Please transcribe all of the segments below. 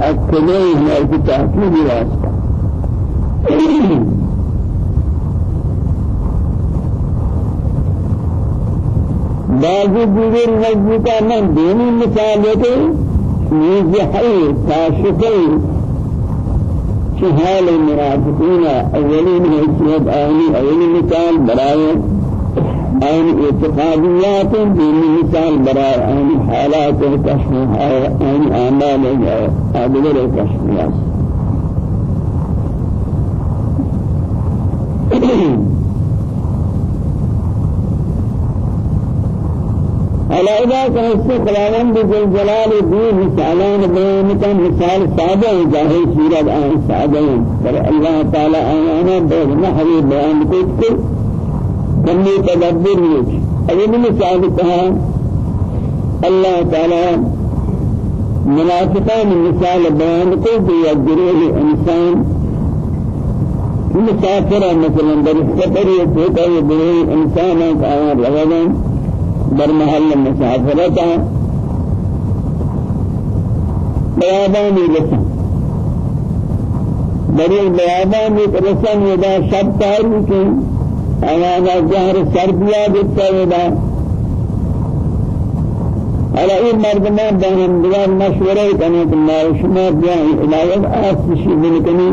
أكلين ما في تحكيم راسك بعض دیگر نزدیکا من دینی مثال ہے نیزحی کاشفی شهال المنافقين أولين حيثيات آني أولين مثال برای آن اعتقاديات دين مثال برای آن حالات كشف آن أعمال أدبر كشفيات على إذا كان خلاوند جل جلال دين مثالان بيان كان مثال سادة ظاهر سورة آن سادة پر الله تعالى بين نحوي بيان كتك كمي تدبر يج أول مثال كها الله تعالى. منافقان مثال بيان كتك يجري الإنسان؟ مسافر مثلا در سفر يتوقع يبني إنسانا كأنا رغبا در محل مسافرتا. بیابانی لسان در بیابانی لسان یدا شب تاریخی آیانا جهر سربیا دیتا یدا على این مردمان دیگر مشورة که ما شما بیان الهیت آسشی بلکنی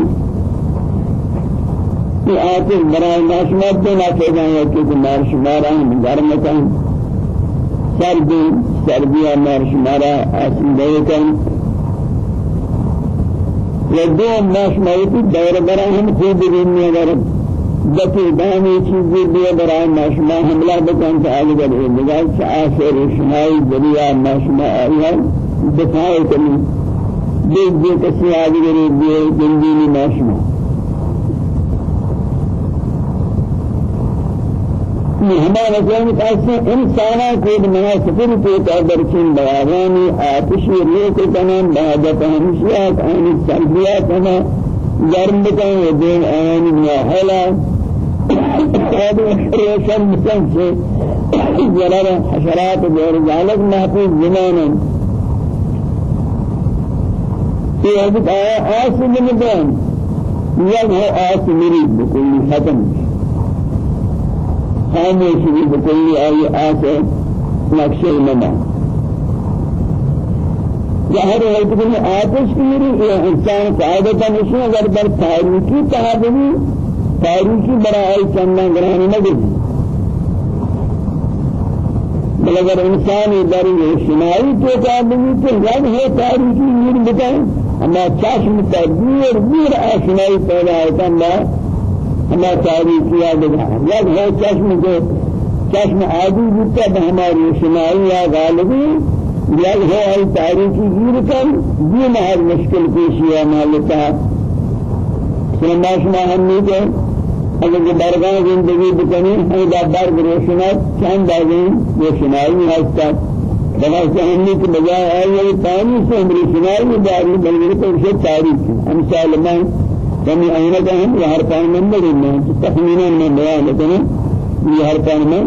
یہ آتش برای ناشمات دینا چاہتا ہے کہ مار شماران گرمتاں سردی سردی أمر شمارا آسیده کن و دو ماش مایتی دور برای هم خوب بینی بکی دانی چیزی دیئے برای ماشما حملہ بکن تا آگے بڑھے نگاہ سے آخر شمائی ذریعہ ماشما آیا دفاع کنی دیکھ دیکھ کسی آگے بڑھے دیئے جندینی ماشما ہمارا جان کیسے انسانا کو مناسبر کو قدر چن بیانی آتش ریو کو تمام بعدت ہمشیات آنی سلبیات ہما گرم بکن و دین آنی میاہلا هذا روشن مثل سے ضرر حشرات غیر ذلك محفوظ زمانا في هذه آية آسم المدان يظهر آسم مريد بكل ختم خاموشی بکلی آئی آسے نقشے نما ظاہر ہے کہ آتش کی یہ انسان قاعدتا نشین اگر بر تاریخی تحادمی تاریخی برای چندان گرانی نگرد بل اگر انسان در شمائی تو قابلی تو رد ہے تاریخی میر بتائیں اما چاشم تدبیر میر آشنائی پیدا ہوتا ہے۔ ہما تاریخی آدھگا یک ہے۔ چشم جو چشم عادی بودتا بہماری شمائی یا غالبی۔ یک ہے ای تاریخی گیر کن دی محل مشکل پیشی ہے مالتا سنما شما ہمی کے اگر کہ برگاہ زندگی بکنی ہمیں دادار بروشنات چند آگئیں روشنائی ہستا بنا سے ہمیں کے بجائے آئی ہے پانی سے ہم روشنائی داری بلکہ تو اسے تاریخ. ہم سالمان کمی آئینہ کا ہم یہ ہر پان میں بڑی میں تخمینا میں بیان کریں یہ ہر پان میں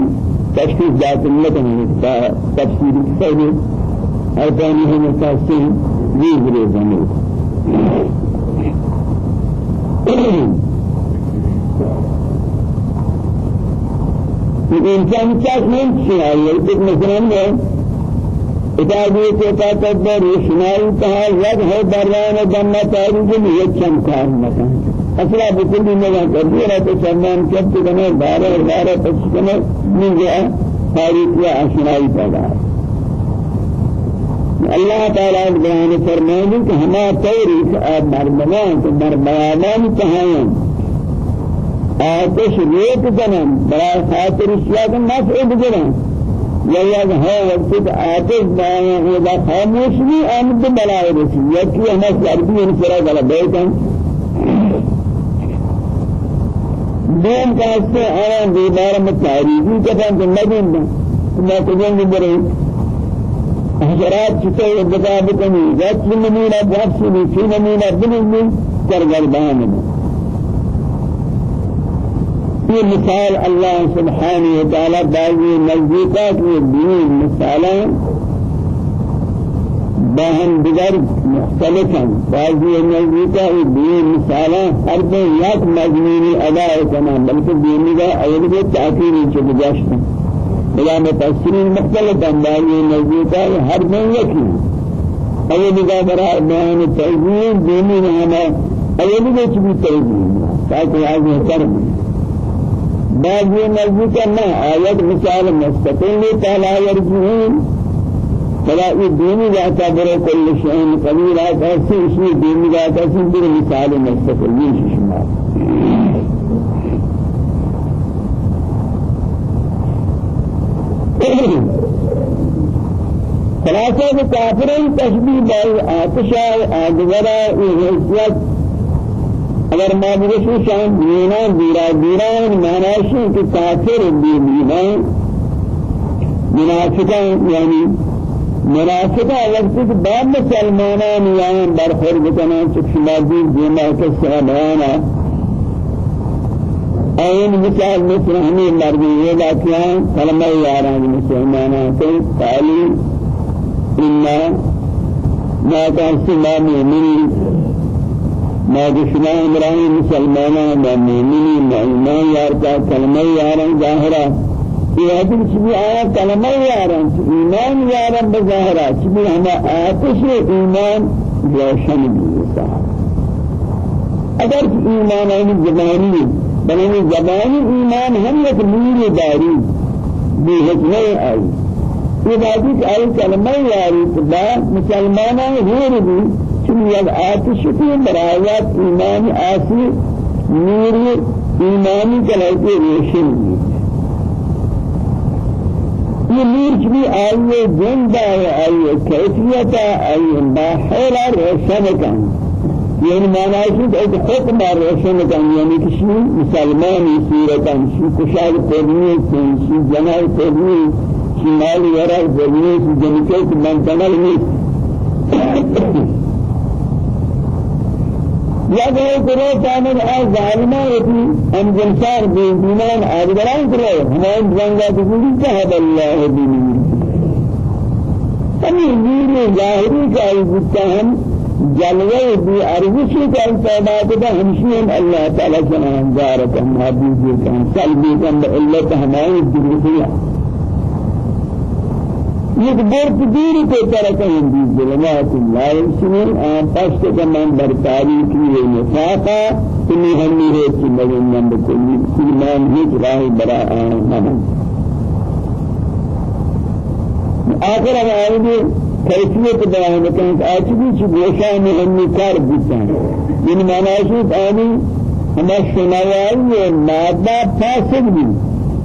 تشخیص ذات اللہ تفسیر ہر ہم تفسیر یہ بڑے زمین انسان چاہت نہیں چاہیے کہ مثلا اتابی کو تدبر شمال ید ہے بران أصلا بکلی نگاہ کر دیا رہا تو چندان کب تو کنے بارہ بارہ پچ کنے من گیا تاریخ یا آشنائی پیدا اللہ تعالیٰ بیان فرمائے کہ ہما تاریخ آپ مرمنان تو مرمیانان کہاں آتش ریت کنن برای خاطر اشیاء نفع بگرن یا یا ہے وقت آتش بایا ہے دا خاموش بھی آمد بلائے رسی۔ یا کہ ہمیں سردی انفرا گلا بیتن دین کا اس سے آیا دیدار میں تاریخی کتن کہ نبین دا میں تجھیں گے برے حضرات چکے بتا بکنی ذات نمونہ بہت سی فی نمونہ گردان میں یہ مثال اللہ سبحانہ وتعالی بعضی نزدیکات میں دین مثالاں باهم دیگر مختلفا. بعضی نزدیکا دین مثالا ہر دن یک مجموعی ادا کرنا بلکہ دینی کا اول کے تاکید چ گزاشت بلا میں تفسیر مختلف اندازی نزدیکا ہر دن یکی اول کا برا بیان تجوید دینی ہمیں اول کے بھی تجوید تاکہ آگے کریں بعضی نزدیکا نہ آیت مثال مستقل تعالی یرجون فلا دینی جاتا برو کل شيء قبیل آتا ہے اسی دینی جاتا ہے بر مثال مستقل یہ شما خلاصہ کافرین تشبیہ بائی آتشا آدگرہ حیثیت اگر ما بگشو شان دینا دیرا دیرا معنی کہ کافر دی دینا۔ منافقان یعنی مناسبة وقت کہ بعد مسلمانان یہاں برخورد کرنا چکشمازی دیما کے سہبانا این مثال مثل ہمیں مردی یہ لاکیان کلمہ یاران مسلمانان کے قالی أنا ما كان سما مؤمنين ما دشنا أمران مسلمانان ما مؤمنين ما ایمان یارتا کلمہ یاران ظاہرہ یہ حدیث بھی آیا کلمہ یاران ایمان یاران بظاہرہ چبی ہما آتش ایمان روشن بھی اگر ایمان این زبانی بلنی زبانی ایمان ہم یک نور داری بھی حکمہ آئی یہ بازی کہ آئی کلمہ یاری تبا مسلمانان غیر بھی چبی یک آتش کی برایات ایمان آسی نور ایمانی کلائی روشن. بھی یہ نور بھی آئیے زندہ ہے آئیے کیفیت آئیے باحیلہ روشن کن یعنی معنی ہے کہ ایک حکم روشن کن یعنی کسی مسلمانی صورتا شی کشار قرنی شی جناح قرنی شی مال ورا قرنی شی جنکے کی منتنل نہیں یا گئے کرو تامن آ ظالمہ ہوتی ہم جنسار بے ایمان آدگران کرو ہمیں جنگا تقولی کہب اللہ دینی ہمیں نور ظاہری کا عزتا ہم جلوے بھی ارزشی کا استعداد دا ہمشین اللہ تعالی جنان جارت ہم حبیبی کا ہم سلبی کا ہم علت ہماری دلوخیہ یک برد دیری کو طرح کہیں دی ظلمات اللہ سنین آن پشت کمان برتاری کی یہ نفاقا ہے کہ مجھن من بکلی سلمان ہیچ راہ برا آن مہم آخر آئے گے کیفیت بیان کریں کہ آج بھی چی گوشہ میں ہمی کار بیتا ہے یعنی ہے آنی ہمیں شنوائی مادہ فاسد بھی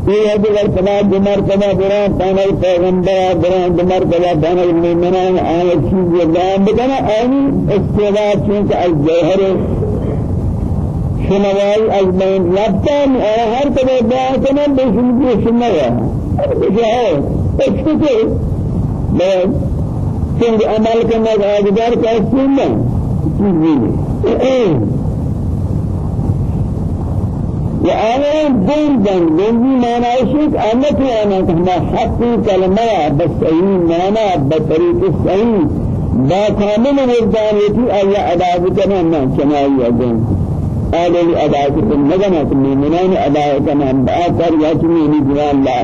یہ اگر کما جمر کما بران تانا پیغمبر بران جمر کما تانا المؤمنان آن چیز بیان بکنا آنی استعداد چونکہ از ظاہر شنوائی از بین لبتان ہر کبھی بیان کنا بشن کی شنوا جو ہے اس کو بیان چونکہ عمل کرنا آگدار کا سننا چیز نہیں وآيان دين دين دين معنى شيء أمت أنا كما حق كلمة بس أي معنى بطريق الصحيح با كامل وجدانيتي أي أداء كنا ما كما يجون آدم أداء كنا مجمع كنا منان أداء كنا بآخر يأتي من جوان الله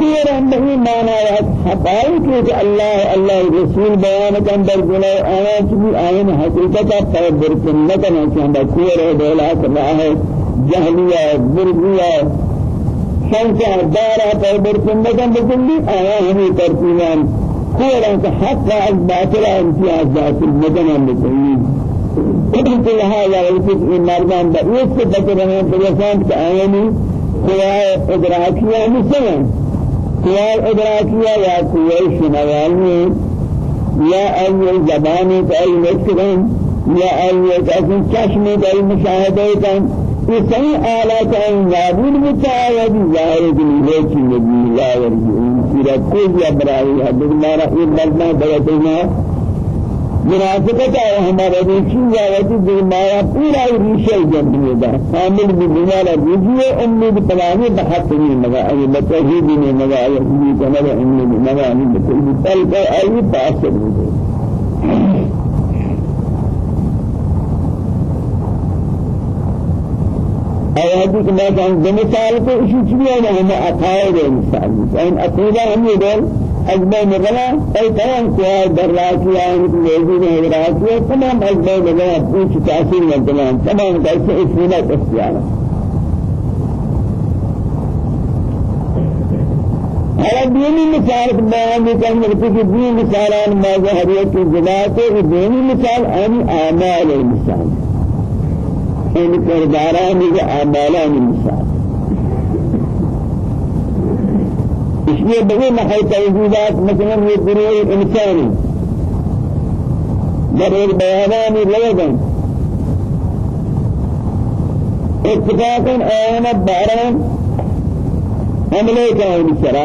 كثير أنه معنى حقائق کہ اللہ اللہ رسول بیان کن در گلے آنا چلی آئین حقیقتا پیبر کنتنا چاہتا کور ہے دولا کرنا ہے جہلیہ برگیہ شنکہ دارا پیبر کنتن بکلی آیا ہمیں ترتیبان کور ہے کہ حق از باطلہ امتیاز ذات المدن بکلی ادھر لہذا وقت این مردان با ایک سے بچ رہے ہیں پریسان کہ آئینی قرآن ادراکیہ مثلا یا کوئی شنوانی یا ای زبانی کئی مکرن یا ای کسی چشمی کئی مشاہدے کن یہ صحیح آلات ہیں نابود متعاید ظاہر دلیلے کی نبی لا سورہ کوئی ابراہی حدد مارا یہ مردنا بلتنا منافقت ہے ہمارا ریشی وجہ دیمایا پورا ریشہ جنبی دا کامل بھی بنالا ریجیے امید پلانی بحق نہیں مگا ای بتوحید نہیں مگا ای امید مگا امید مگا ای بکل پل کر ای پاسر ہو گئے آیاتی کہ میں کہوں دو کو اسی چیزیں ہمیں عقائد مثال ان عقیدہ ہم أجمع مغلا أي تمام يعني موجود ہے دراكي تمام أجمع مغلا پوچھ تأثیر میں تمام تمام کیسے اسمنا تسیارا على ديني مثال کرنے کے کہ دین مثالان ما ذات ہے دینی مثال آن اعمال مثال. ان کرداران کے اعمالان یہ بڑے محل توجیدات مثلا یہ گروہ انسانی در ایک بیانان لگن اتفاقا آیانا باران حملے انسرا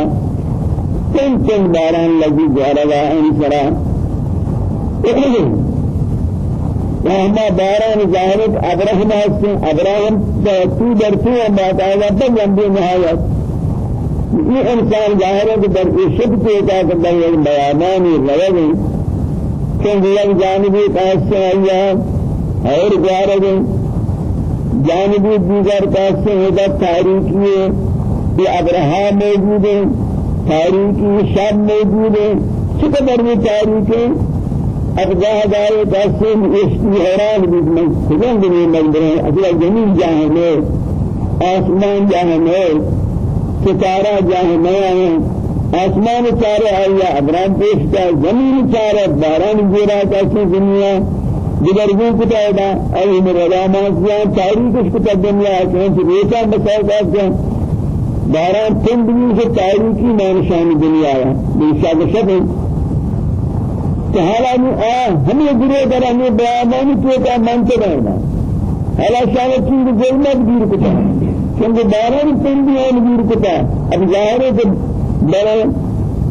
چن چن باران لگی جارا انسرا وهما باران ظاهرت أبراهيم هستن أبراهيم تو درسوا ما تعالى بل ينبي نهاية یہ انسان ظاہر ہے کہ در اشد کے کا کہ یہ بیانانی روی کہ یہ جانبی پاس آیا اور جارے جانبی دیگر پاس سے ہے تاریخی ہے یہ ابراہیم موجود ہے تاریخی شام موجود ہے چقدر میں تاریخ ہے اب جہاں دارے پاس سے اشتی حیران بھی میں سجن بھی مندر ہے أصلا زمین میں آسمان میں ستارہ جہاں نیا ہے آسمان چارے آیا ابرام پیشتا زمین چارے باران گیرا کیسی دنیا۔ دیگر وہ کتا ہے اے میرے راماسیاں تاریخ اس کتا دنیا ہے کہ ریتا مسائل کا باران تن دنیا سے تاریخی نشان دنیا ہے۔ بے شک شک کہ حالا ہمیں گرے در ہمیں بیانانی تو کا مانتے رہنا۔ حالا شاہ چیز ظلمت گیر کتا۔ ہے چونکہ باران پندی ہے نبیر کتا. اب ظاہر ہے کہ بڑا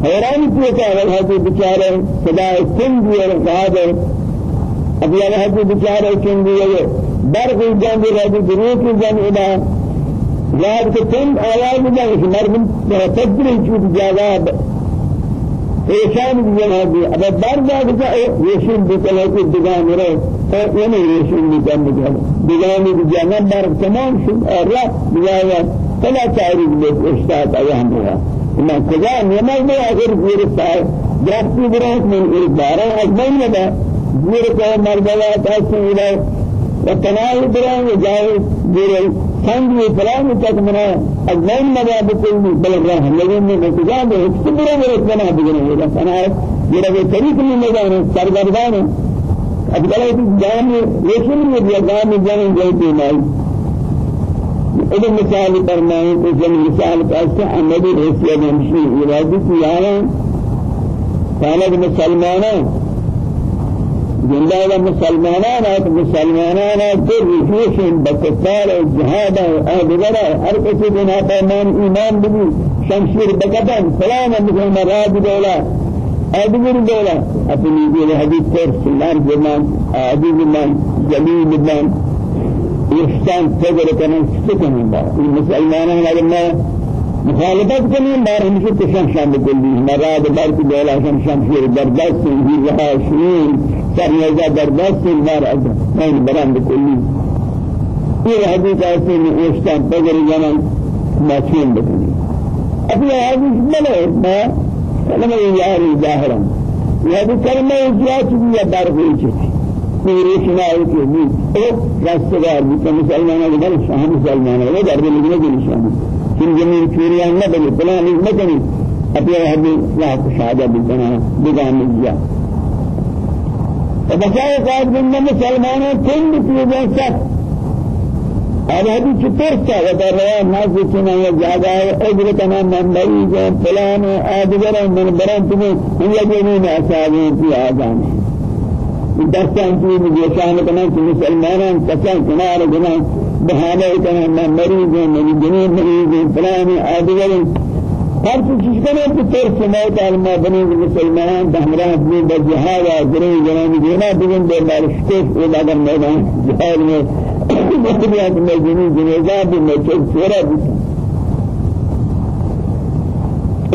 حیران کیا ہے وہ جو بیچارے خدا ہے رہا ہے اب یہ ہے جو بیچارے پندی ہے برق جان دے رہے درو کی جان ادا یاد کہ تم آواز میں کہ مردم تدبیر چوٹ جاگا پریشان بھی ہے اب بار جا کے یہ شین بکلے کی دگان رہے يعني يشون مكان مكان بجانب بجانب بار تمام شو الرا بجانب فلا تعرف لك إشتاق أيامها ما كذا نما ما غير السائر جاستي برات من إربارة أجمعين هذا غير كذا مربلا تاسي إلى وتناول بران وجاي غير سنگ فلان تک منا. أجمعين ما بكل بل الراه لكن من كذا بيكتبرا ورثنا بجانب هذا أنا غير طريق من مجانب سرگردان اب کله دې جام رسول دې بیا جام جام جاي ماي إذا مثال تو جن مثال اس عملی حیثیت ہمشی ارادی کی آیا قالت مسلمانان جندا مسلمانان ہے مسلمانان در رجوشن بکفار جهاد ادغرا ہر کسی بنا پیمان ایمان بھی شمشیر بکتن فلان مثل مراد دولا أدبر دولا أبني دي حديث كور سلام جمان عزيز من جليل من إحسان تجر كمان سكن بار المسلمان هذا ما مخالفت كمان بار تشان شام بكلي مراد کی دولا شام شام شیر برداشت هي رها شين سر نزا برداشت بار أجا ما برام بكلي یہ حدیث ایسے میں إحسان تجر جمان ما چین بكلي أبي حديث بلے ما كلمة ياري ظاهرا هذه كلمة يدار في شيء میرے شنائی کے بھی أو راستگار کہ مسلمانوں کے بل شاہ مسلمانوں وہ در لگنے کی شان کن زمین چوریاں نہ بنے فلان نہ بنے اپنے ہدی راہ کو شہادہ بھی بنا بگان دیا فبشاء قائد من مسلمانوں کن بھی چیزیں سخت هذا هذه كتير وترى الناس يسمعون جادا أجرتنا من بريد فلان آدغر من برانتم هم يجنون أصابين في آذان دستان في مجيشان كنا في مسلمان كسان كنار كنا بهذا كنا من مريض من جنين مريض فلان آدغر ہر چیز کرے تو تیر سماعت علماء بنے مسلمان بہمراہ اپنی بجہاد آجرے جنان دینا بگن دے بارشتیف اولادر میدان جہاد میں مطلبیات میں جنی جنیزہ بھی میں سورا بھی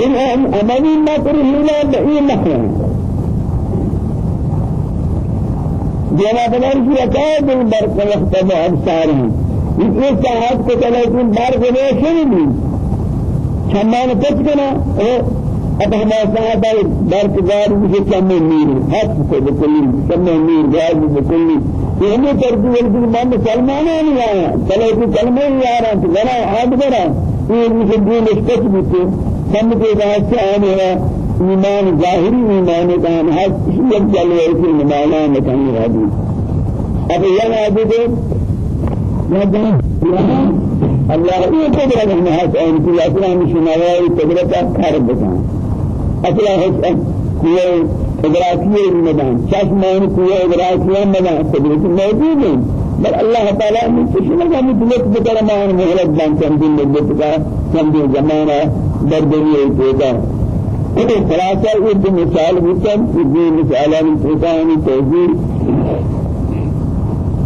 ان عملی مکر ہیلا بئی محرم جنا بدر کی عقائد برق وقت ابصار ہیں اس ساعت کو بار گنے چمان کچھ کنا اب ہم درک دار مجھے چمے میر حق کو بکلی چمے میر گاز بکلی یہ ہمیں ترجیح ہے کہ میں مسلمان نہیں آیا چلے کہ کلمہ ہی آ رہا ہے بنا ہاتھ بنا یہ مجھے دین اسکت بھی تھے سم کے سے آنے ہے ایمان ظاہری ایمان کا ہم ہر یک جلوے سے نمانا نکانی رہی اب یہ آدھے یا جہاں الله یہ قدرت میں ہے ان کی أصلا مشنوائی قدرت کار بکن أصلا ہے کوئی ادراکی میدان چشمان کوئی ادراکی میدان قدرت موجود ہے بل الله تعالی نے کچھ نہ ہمیں دلت بکر مان مہلت بان کم دن مدت کا کم دن زمانہ در دنیا ہوتا ہے خلاصہ یہ مثال بکن یہ مثالان پوتانی توضیح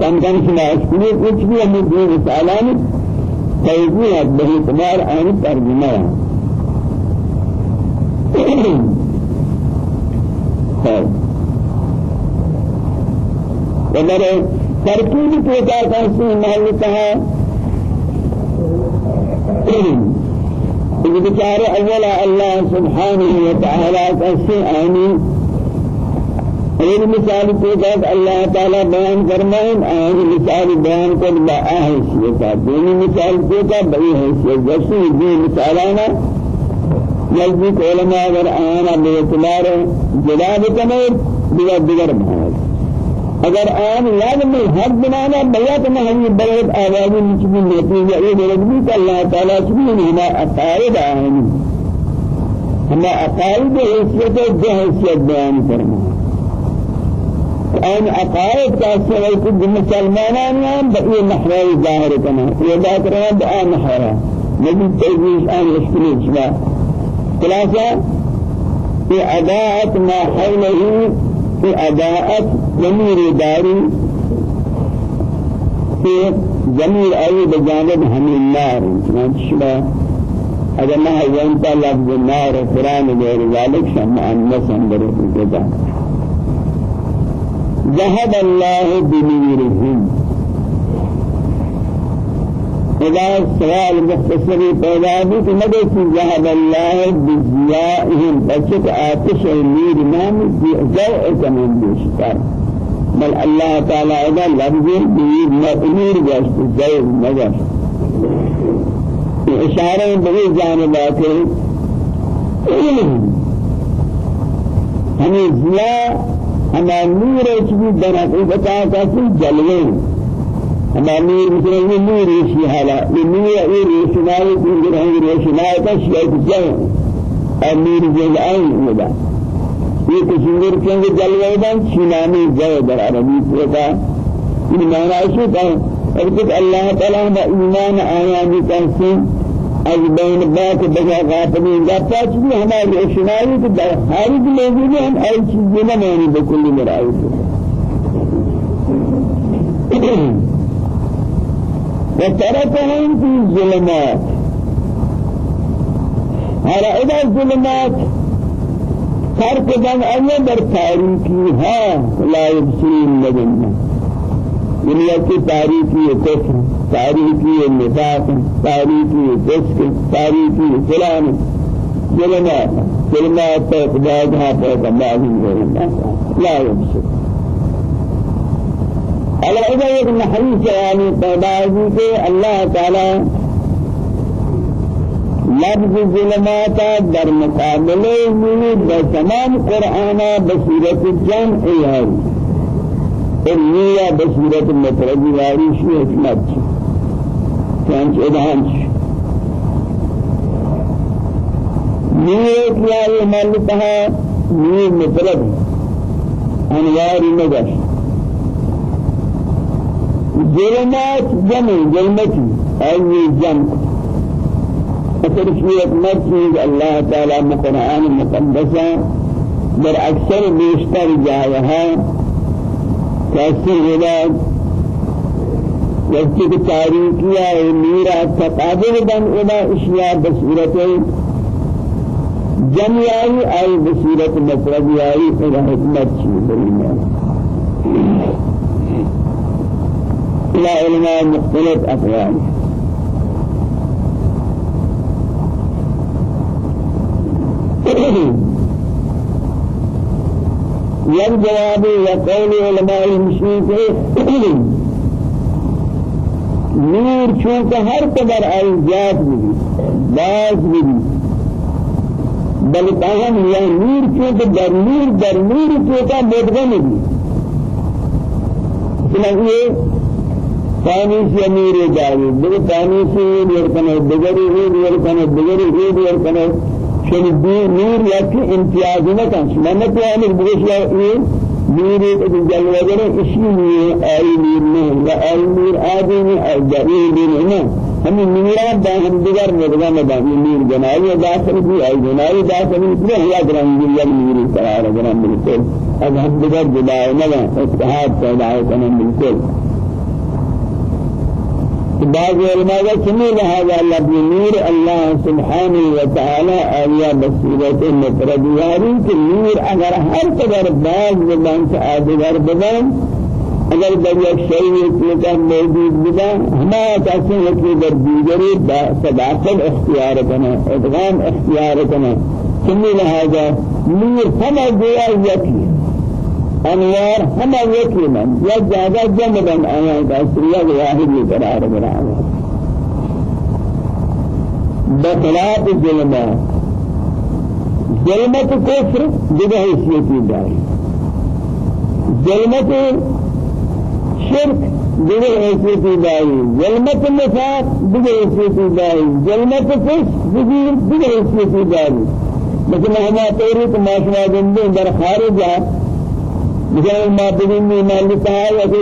کم کم سماج کچھ بھی ہمیں دین مثالان توجيه به اعتبار عن ترجمة وگر ترکیب پیدا کرتے محل کہا إذا بچار أولا الله سبحانه وتعالى كسي اور مثال کو کہ اللہ تعالی بیان فرمائیں اور مثال بیان کر با حیثیت دینی مثال کو کہ بئی حیثیت جیسے دی مثالانا نزدیک علماء اگر آنا بے اعتبار جلاب کنے دیگر دیگر اگر آن یاد میں حد بنانا بیعت محلی بلد آوازی نچبی نتیجہ یہ بلد بھی کہ اللہ تعالی چبی ہما اقائد آئینی ہما اقائد حیثیت جو حیثیت بیان فرمائیں. ان عقائد تاثر كل مسلمان هم بقي محور ظاهر كما يبقى كلام بقى محور. نبي تجيش ان يشكل شبا خلاصة؟ في أداءة ما حوله في أداءة جميل داري. في جميل أي بجانب هم النار. شبا اگر ما هو أنت لفظ النار قرآن غير ذلك شمع الناس اندر الكتاب ذهب الله بنورهم. إذا سوال مختصر پیدا بھی کہ دیکھ ذهب الله بضيائهم. بچت آتش نور نام ضوء كمان بيشتر بل الله تعالى إذا لفظ نور جاشت ضوء نجاشت اشارہ بہی جانبات ہے ہمیں ضیاء ہما نور چبی در حقیقتا کسی جلوے ہما نور مثل یہ نور اسی حالا نور یہ روشنائی کنگر ہنگی روشنائی کا شیعت جائے اور نور جل آئین ہوگا یہ کشنگر کنگر جلوے دن شنامی جائے در عربی پوتا یہ معنی کہا اور اللہ تعالیٰ با ایمان آیانی کہتے از بین باک بجا غافلین. دا پاچ بھی ہماری روشنائی تو در خارج موجود ہم ای چیزیں نہ مانی بکلی مرائی وتركهم في الظلمات على إذا الظلمات فرق بين أن در تاريخي ها لا يبصرون لجنة دنیا کی تاریخی کفر تاریخی نفاق تاریخی فسق تاریخی فلان. جلما جلما تقداد ها تقداد لا يبصر على إذا يكون حديث يعني تقداد في الله تعالى. لفظ ظلمات در مقابلة من تمام قرآن بصيرة الجمع علمية بصيرة المفرد واري شو حكمت كانت إدهانش. نية يا مالتها نية مفرد أنوار نجش ظلمات جمع ظلمتي أي جمع ترشية مرسي الله تعالى مقرآن مقدسة. در أكثر بيشتر جايها. كأسر ولاد وقتی تاریکیا و میرا تقابل بن ادا اشیاء بصورت جمعی آئی بصورت مفردی آئی پر حکمت چیز إلى علماء مختلف أقوال۔ یک جواب یا قول علماء المشرك نور چونکہ ہر قدر ایجاد بھی باز بھی بل تاہم یا نور چونکہ در نور در نور چونکہ مدغم بھی چنانچہ پانی سے نور جاری بل پانی سے نور کنے دگری نور کنے دگری نور کنے شنی نور یا کہ امتیاز نہ کن میں تو ہے بگش یا نور جل وجل اسی نور آئی نور نہیں یا آئی نور آدھی نہیں آئی نور نہیں ہم نوران با ہم دیگر مدغم با نور جنائی داخل بھی آئی جنائی داخل بھی ہوا گرام دنیا نور قرار گرام بالکل اب ہم دیگر جدائے نہ اتحاد پیدا کرنا بالکل بعض علماء سمي لهذا الذي نور الله سبحانه وتعالى آية بصيرة مفردياري کہ نور اگر ہر قدر بعض سے آدھگر بدن در یک شيء کا موجود کہ در دیگری صداقت اختیار کنا ادغام اختیار کنا سمي لهذا نور سمع گویا یکی. انوار ہم یکی من یا زیادہ جمع بن آیا تاثریہ واحد یہ قرار بنا بخلاف ظلمات ظلمت کفر جگہ حیثیتی داری ظلمت شرک جگہ حیثیتی داری ظلمت نفاق جگہ حیثیتی داری ظلمت کش جگہ حیثیتی داری مثل ہما توری تو معاشرہ دندے در خارجہ مثلا ما بدین میں مالک ہے کہ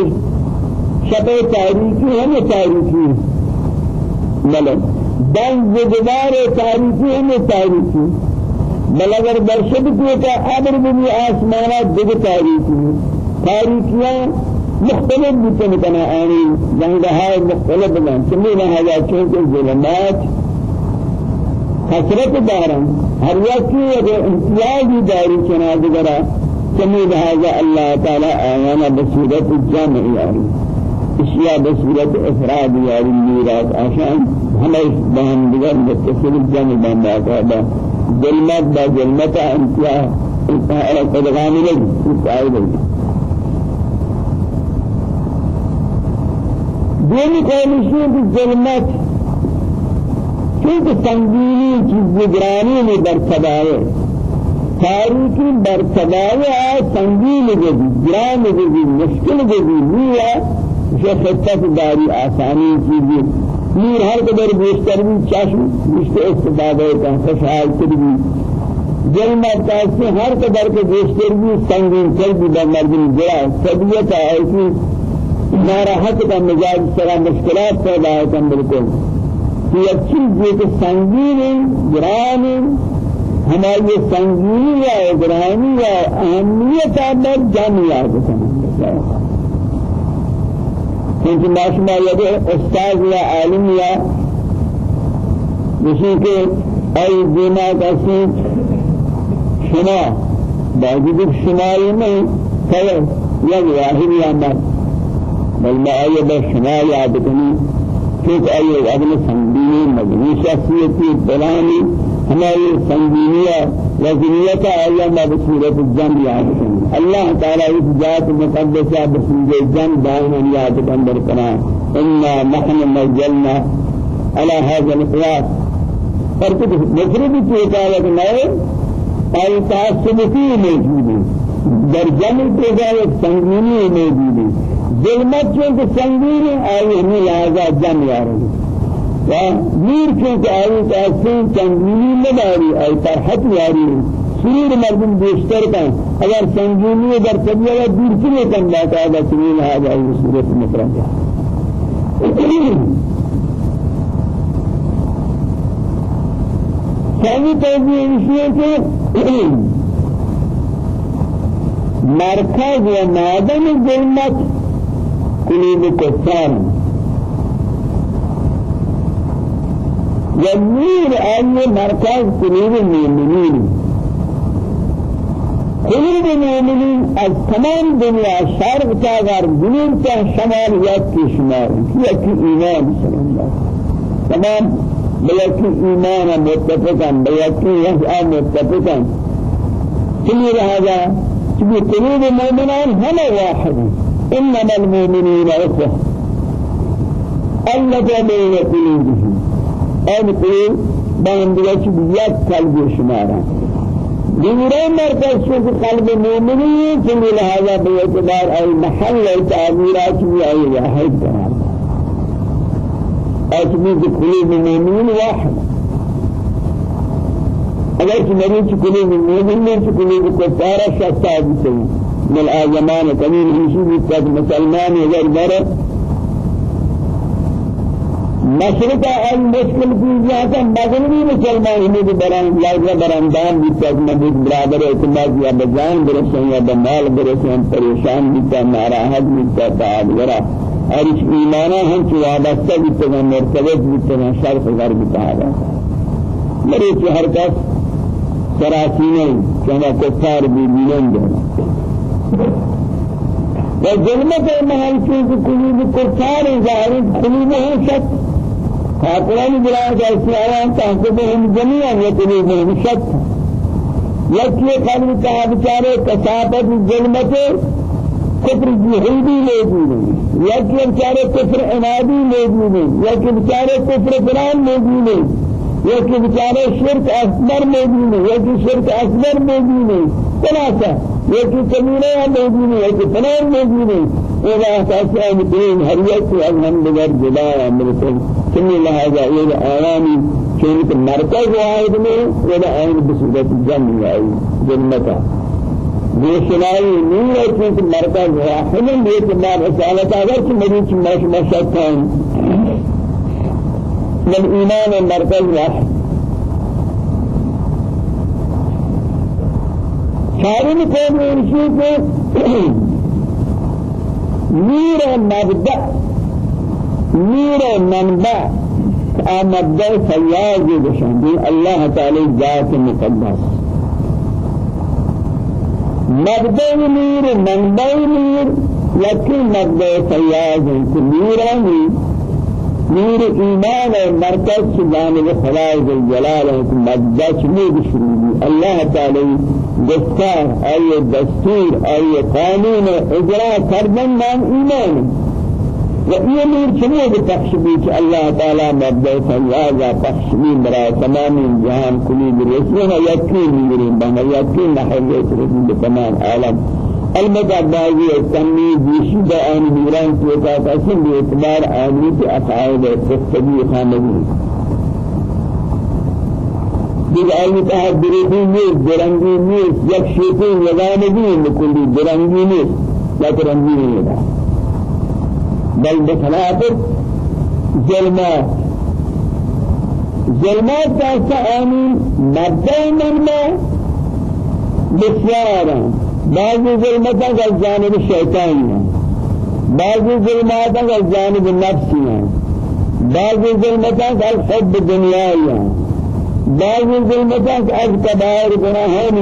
شبه تاریخی ہم تاریخی ملک دن زدار تاریخی ہم تاریخی بل اگر برشد کو کا أمر بھی آسمانات دگ تاریخی تاریخیاں مختلف بتن کنا آنی جنگها مختلف بن سمينا هذا چونکہ ظلمات حسرت دارن۔ ہر یکی امتیازی داری چنا دگرہ سمي هذا الله تعالى آيانا بصورة الجامع يعني. إشياء بصورة إفراد يعني الميراث عشان هم بهم بغير متصل الجامع بهم باقاعدة ظلمات با ظلمة انتهاء انتهاء على قدغام لك انتهاء لك دونی قومشی کی ظلمت چونکہ تنگینی چیز گرانی میں برتبائے تاریخی برتبایا سنگین جدی گران جدی مشکل جدی نیا خطت داری آسانی چیزی. نور ہر قدر بیشتر بھی چاشو بیشتر استفادہ کا خوشحال کر بھی جلمت کاسی ہر قدر کے بیشتر بھی سنگین چل بھی بمردن جرا طبیعت ایسی ناراحت کا مزاج سرا مشکلات پیدا ہوتا بالکل یہ چیز یہ کہ سنگین گران ہماری سنگینی یا ابراہیمی یا اہمیت آمد جامعہ بکن کیونکہ ماشما یہ استاد یا عالم یا جسی کے ای دینا کسی شما باوجود شمائی میں خیر یا واحد یا مد بل ما آئیے بس شما یاد کنی کیونکہ آئیے اگل سنگینی مجنی شخصیتی بلانی ہماری سنگینیہ وزنیت أيام بصورت الجنب یاد کریں۔ اللہ تعالی اس ذات مقدسہ بصورت الجنب دائما یاد اندر کرنا انا نحن نزلنا على هذا القياس کچھ مفرد کی حکایت نئے اور تعصبی موجود ہے در جمع کے جائے سنگینی موجود ہے ظلمت چونکہ سنگینی آئی ہمیں لہذا رہی ہے و نور چونکہ آئی تحسین تنگینی نداری آئی ترحت یاری. سرور مردم بیشتر کن. اگر سنگینی در طبیعت دور کنی کن باقاعدہ سرور حاج آئی صورت مطرح ثاني توجيه الشيء مركز ومعدن ظلمت قلوب كفار والنور أي مركز قلوب المؤمنين قلوب المؤمنين از تمام دنیا شرق تا غرب جنوب تا شمال یکی شمال یکی ایمان تمام بيكي إيمانا متفقا بيكي يسعى متفقا كل هذا في قلوب المؤمنين هم واحد إنما المؤمنين إخوة الذي بين قلوبهم. أن قلوب بان بيكي بيك قلب شمارا. دیگرے مرکز سے قلب سے لہذا بے اعتبار ای محل تعبیرات بھی ای واحد. قرار قلوب المؤمنين واحد. أليس مريض قلوب المؤمنين قلوب الكفار شتى بسيء من الآزمان كمين يشيب يتاك مسلمان غير مرض مشرق المشكل في جهة مغربي مسلمان هني بران لازم براندان بيتاك مبوك برابر اعتماد يا بجان برسان يا بمال برسان پریشان بيتا ناراحت بيتا تعب ورا اور اس ایمانہ ہم چو وابستہ بھی تگا مرتبط بھی تگا شرف غرب تعالی میرے چو ہر کس سراسینے چنا کفار بھی بیلن دینا و ظلمت محل چیز قلوب کفار ظاہر قلوبهم شک کافران بلاد ایسی آیان تحقیبهم جميعا وقلوبهم شک یکی قلب کا بچارے کسابت ظلمت کفر جہودی موجود ہے. یا کہ بیچارے کفر عنادی موجود ہے. یا کہ بیچارے کفر قرآن موجود ہے. یا کہ بیچارے شرک اکبر موجود ہے. یا کہ شرک اکبر موجود ہے. خلاصہ یا کہ کبیرہ موجود ہے کہ فلان موجود ہے إذا أساسا مثلين هريت أغنم بغير جدا أمركم كم لهذا إلى آياني كانت مركز واحد من ولا آيان بصورة الجنة أي جنة بشنائی نور چیز مرکز واحد ہے کہ میں رسالت آگر کہ مریض مش مشکان من ایمان مرکز واحد چارم قوم ارشی کو مبدع نور منبع. مبدع فیاض بشان الله تعالی ذات مقدس. مبدأ نور منبع نور لكن مبدأ فياض نوراني نور إيمان مركز جانب خلاص الجلال مبدأ نور شروعي الله تعالى دستار أي دستور أي قانون إجراء كردن من إيمان وإيه نور شنو بتخشبي الله تعالى مبدأ فياض تخشبي برا تمام جهان كلي برسمها يكين نورين بنا يكين نحل يترسم بتمام عالم. البتہ بعضی تمی دیشی با آن نوران کی اطاعتاً بے اعتبار آنی کی افعال تستبی خانگی. دیگر آنی تحت بریدی نیست درنگی نیست یک شیطین یگانگی مکلی درنگی نیست یا درنگی نیست. بل بخلاف ظلمات ظلمات تاسع آمين مبدأ منما بسيارا بعض ظلمات از جانب الشيطان بعض ظلمات از جانب النفس بعض ظلمات از حب الدنيا بعض ظلمات از كبائر گناهان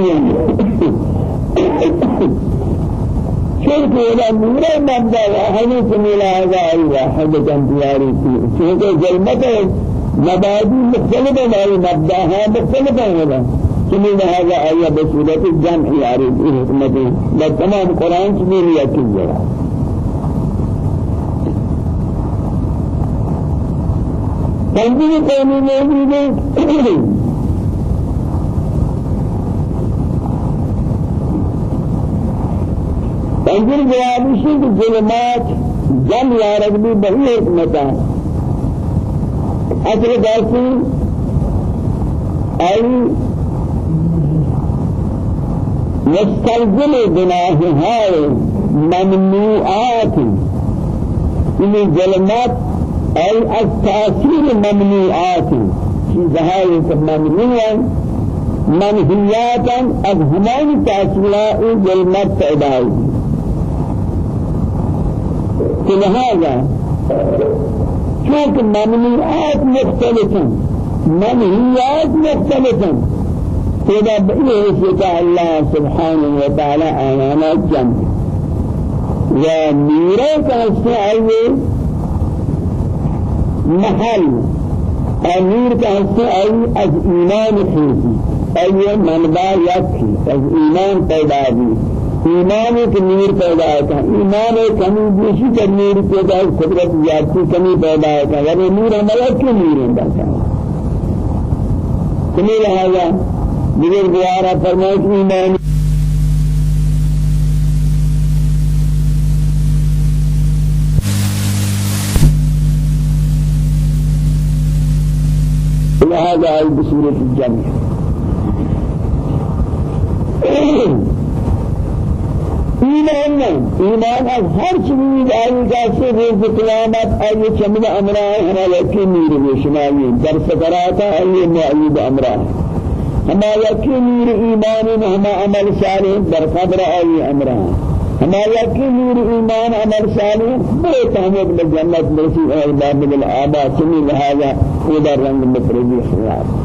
شرك ولا نور مبدا واحد سميلا هذا الواحد كان دياري شرك جلمة مبادئ مختلفة ما مبداها مختلفة هذا سميلا هذا آية بسورة الجمع يعرف حكمته تمام قرآن سميلا يكين جرا تنبيه قومي موجود انجل جوابی شد ظلمات. جم یارد بھی بہی حکمتا اصل دارسی ای مستلزم گناہ ہے ممنوعات. ان ظلمات ای از تأثیر ممنوعات. چیزها ممنوعا منهیاتا از همان تاثیرات ظلمت پیدا ہوئی کہ لہذا چونکہ ممنوعات مختلف ہیں منهيات مختلفة خدا بإيه الله سبحانه وتعالى آيانا جمع وميرا كهسته أي محل. أمير كهسته أي أز إيمان خيزي أي منبع يكي أز إيمان پیدا بھی ایمان ایک نور پیدا ہوتا ہے ایمان ایک کمی بیشی کا نور پیدا ہے قدرت زیادتی کمی پیدا یعنی نور ہمارا کیوں نور ہوتا ہے دیگر دوارا فرمائے کہ ایمان لهذا أي بسورة الجنة ایمان نہیں ایمان از ہر چیز آئی کا سے روز قیامت آئی چمد ہمارا یکی نیر میں شمالی در سکراتا آئی معید امرہ ہما یکی نیر ایمان ہما عمل صالح در قبر آئی امرہ ہما یکی نیر ایمان عمل صالح بے تحمد بجنت مرسی اے باب العابا چمی لہذا ادھر رنگ مطربی خیال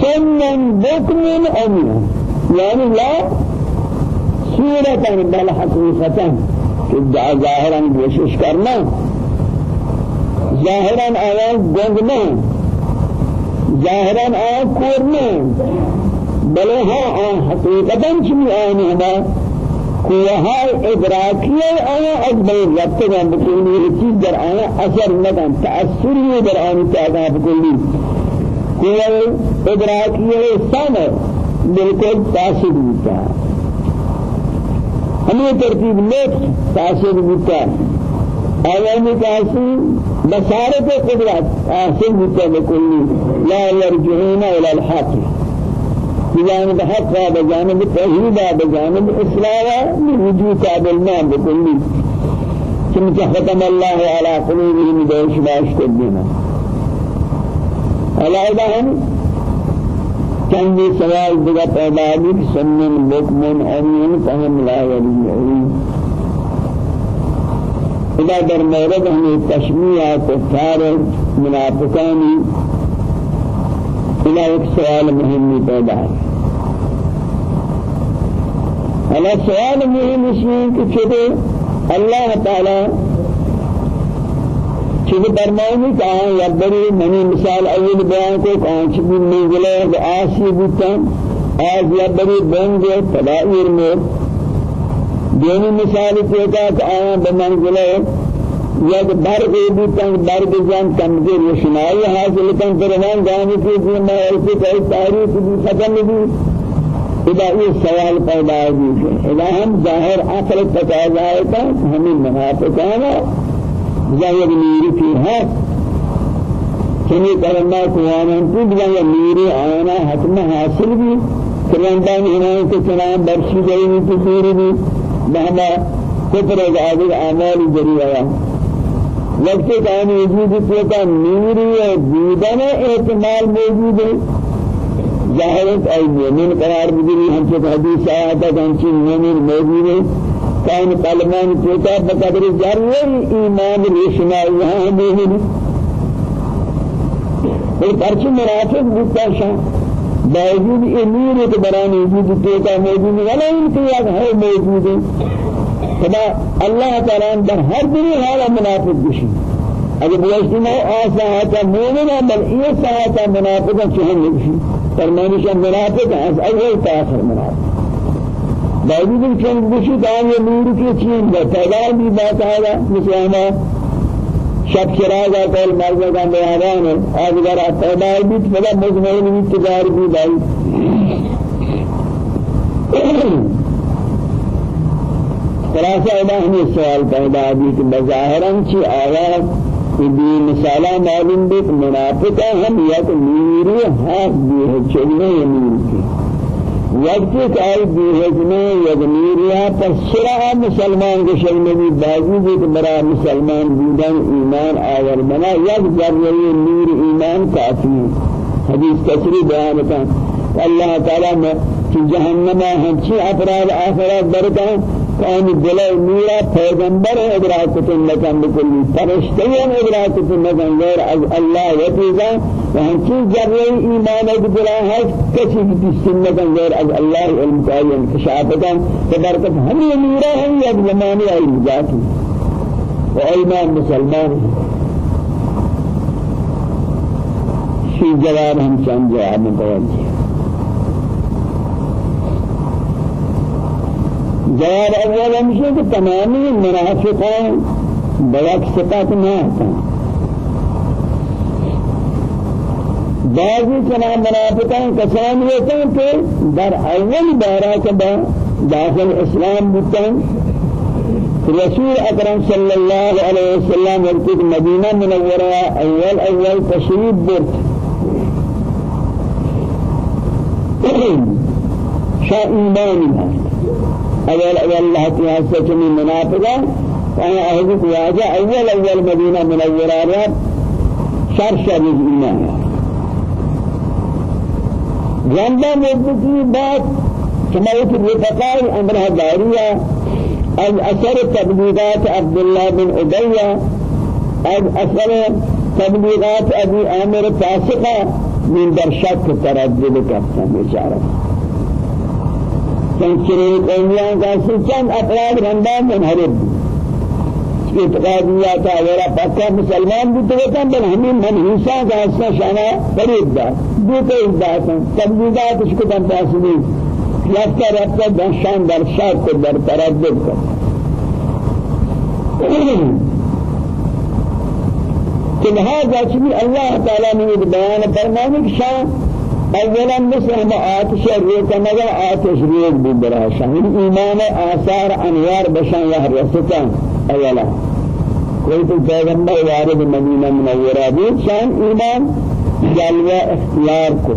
سنن بكم أمين يعني لا سورة بل حقيقة. ادعا ظاهرا کوشش کرنا. ظاهرا آیا گنگنا ظاهرا آیا کورنا بل ها حقیقتا چمی آنی ہما کوهای ادراکیه آیا از بین رفته کن بکنی چیز در آیا؟ اثر نکن تأثیری در آن تعداد بکنی کوهای ادراکیه سامه بالکل تاثیر بیتا ہمیں ترتیب نفس تاثیر بیتا آیا میں تاثیر بصارت قدرت تاثیر بیتا بکنی لا يرجعون إلى الحق۔ بجانب حق بجانب توحيد بجانب إسلام من وجود قابلنا بكل ثم ختم الله على قلوبهم دوش باش تبينا على إذن چندی سوال دیگر پیدا بھی سنن بکمن آمین فهم لا يرجعون اذا در مورد ہمیں تشمیع کفار منافقانی إلى ایک سوال مهمی پیدا ہے. أنا سوال مهم ہے کہ چھتے اللہ تعالی چھتے برمانی کہاں یا بری منی مثال اول بیان کو کہاں چھتے منزلے آسی بوتا آج یا بری بنگے تدائیر میں دینی مثال کہتا کہ آیا بمنزلے یا برق بوتن برق جان تمزیر و شمالی حاصل کن پروان جانی کی کہ میں ایسی کوئی تاریخ بھی ختم بھی اذا یہ سوال پیدا ہوئی ہے اذا ہم ظاہر عقل تقاضا ہے ہمیں منافقانا ظاہر میری کی ہے چنی کرنا قوانین تو بجائے میری آنا حتم حاصل بھی کرندان انہیں کے چنان برشی گئی تو میری بھی بہما کفر از اعمال جریہ وقت کان وجود کا نوری ہے دیدن احتمال موجود. ہے ظاہرت ای قرار بگیری ہم سے حدیث آیا تھا کہ ہم سے مومن موجود ہے کان کلمان چوتا بقدر ضرور ایمان رشنا یہاں مومن اور پرچ مرافق بودتا شاہ۔ باوجود نور کے برانی وجود چوتا موجود ہے ولا یاد ہے موجود ہے خدا اللہ تعالیٰ در ہر دنی حال منافق بشی۔ اگر بوشتی میں آساہتا مومن بل یہ ساہتا منافقا چہن بشی۔ فرمانشا منافق از اول تاخر منافق۔ باوجود چند بشی دان یہ نور کی چین ہے پیدا بھی بات آگا مثل ہما شب چراغا کل مرزا کا بیانان ہے آج اگر پیدا بھی فلا مجمعین بھی تجار بھی بائی خلاصہ ادا ہمیں سوال پیدا بھی کہ بظاہراً چی آیات؟ بھی مثالا معلوم بھی کہ منافقہ ہم یا تو نیری حق بھی ہے چلنے نور کی وقتی کہ آئی بیہج میں یغمیریا پر سرعہ مسلمان کے شرمنی بازی بھی کہ برا مسلمان بودن ایمان آور بنا یک ذریعی نور ایمان کافی حدیث کسری بیان کا اللہ تعالی میں کہ جہنمہ ہنچی افراد آخرات برکاں كان دل نورا پیغمبر ادراک کتن لکن بکلی فرشتیان ادراک کتن لکن غیر از اللہ وطیزا وہنچی جرعی ایمان دلا ہے کسی کی سنتن غیر از اللہ علم تعین کشافتا فبرکت ہمی نورا ہم یک زمانی علم ذاتی و ایمان مسلمان. شی جواب ہم چند جواب متوجہ جواب اول ہمشہ کہ تمامی منافقان بلک صفات نہ آتا بعضی چنا منافقان کسان ہوتے ہیں کہ در اول بارہ کے داخل اسلام بتن رسول اکرم صلی اللہ علیہ وسلم وقت مدینہ منورہ اول اول تشریف برت شاء ایمانی ہے۔ أول أول الله تعالى سجن منافقا فأنا أهدك واجه أول أول مدينة من الورارات شر شر الإيمان جنبا مدتي بعد كما يكتب رفقاء أمرها دارية. الأثر تبليغات عبد الله بن أبي الأثر تبليغات أبي عامر فاسقة من درشك تردد كفتن بشارة. سنچری قومیاں کا چند أفراد رندان منحرف اعتقادیات اگر پکا مسلمان بھی تو کم بل ہمیں منحوسا کا حصہ شانا قریب دا دو تو ادعا تبلیغات اس کو دم پاسنی رفتہ رفتہ دشان در شاک کو تردد کر. لہذا چلی اللہ تعالیٰ نے بیان فرمانے کہ شاہ اولا مثل ما آتش روک نگا آتش روک ببرا شاہد ایمان آثار أنوار بشان یہ رسطا أولا. کوئی تو پیغمبر وارد مدینہ منورہ بھی شان ایمان جلوہ اختیار کو.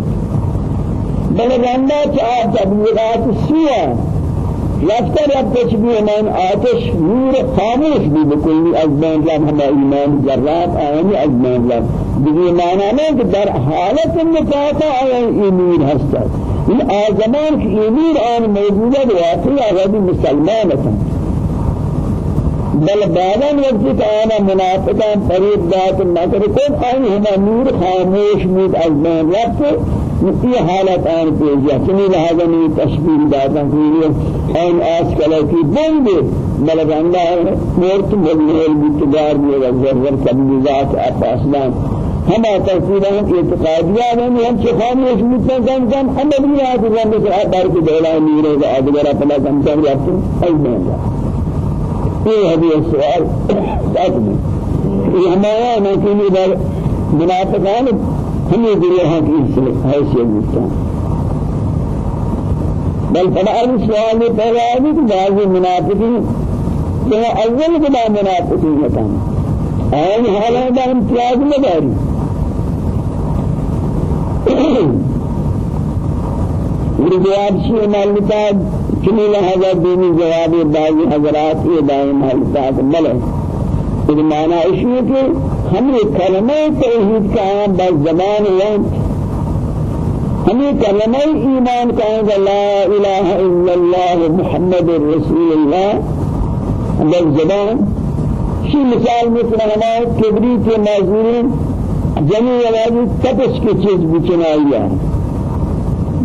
بل رندہ چاہ تبلیغات سوا رفتہ رفتہ چبی ایمان آتش نور خاموش بھی بکلی از بین لم ہما جرات آئینی از بین لم دیگه معنی در حالت نکاح آیا امیر ہستا ان آزمان امیر آن موجودہ واقعی آغادی مسلمان تھا بل بعدا وقت کہ آنا منافقان فرید دات نکر کن آئی ہما نور خاموش از بین رفت یہ حالت آن پیجا چنی لہذا نہیں تشبیل داتا کہ آن آس کلاکی بند بل بندہ مورت ملیل بیتدار بھی وزر کبلیزات اپاسلام ہم تفصیل ہیں اعتقادیہ ہیں ہم شخام اس متن کم عملیات ہیں کہ بار کی دولا میرے کا ادگرا پلا کم کم یافتن ایمان یہ حدیث سوال ساتھ میں یہ ہمارا نتیجے بار منافقان ہمیں دنیا کی حیثیت ملتا بل سوال پہلا ہے کہ بعض منافقین جو أول بنا منافقین ہوتا ہے اور حالات امتیاز میں داری یہ جواب شیء مالتا چنی لہذا دینی جواب بعضی حضرات یہ دائم مالتا ملے یہ معنی اشیاء کہ ہمیں کلمہ توحید کا بس زبان ہے ہمیں کلمہ ایمان کا لا الہ الا اللہ محمد رسول اللہ۔ بس زبان شی مثال مثل ہمارے کبری کے معذورین جميع کی چیز بچنائی ہے۔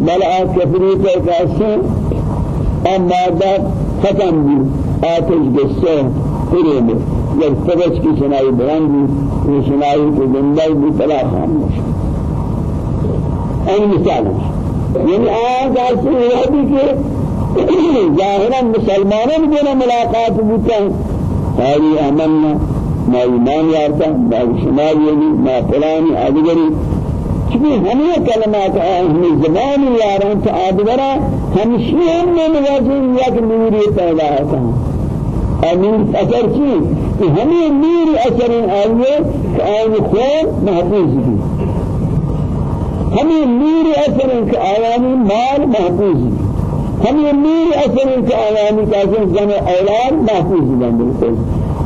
بل آت کفری اما داد ختم بھی آتش گسے پھرے میں جب تپش کی سنائی بلند بھی سنائی کو زندہ بھی تلا خاموش این مثال یعنی آج ایسی یہ بھی کہ ظاہرا مسلمانوں میں ملاقات ہوتا ہے ہاری امنا ما ایمان یارتا ما شمار یلی ما فلانی آدگری چونکہ ہمیں کلمات ہمیں زبان یاران تو آدگرا ہمشی ہم میں نواجہ یک نوری پیدا ہوتا ہے۔ امیر اثر کی کہ ہمیں نور اثر آئیے کہ آئین خون محفوظ بھی۔ ہمیں نور اثر کے آیانی مال محفوظ ہمیں نور اثر ان کے آیانی کا جن أولاد محفوظ ہیں بالکل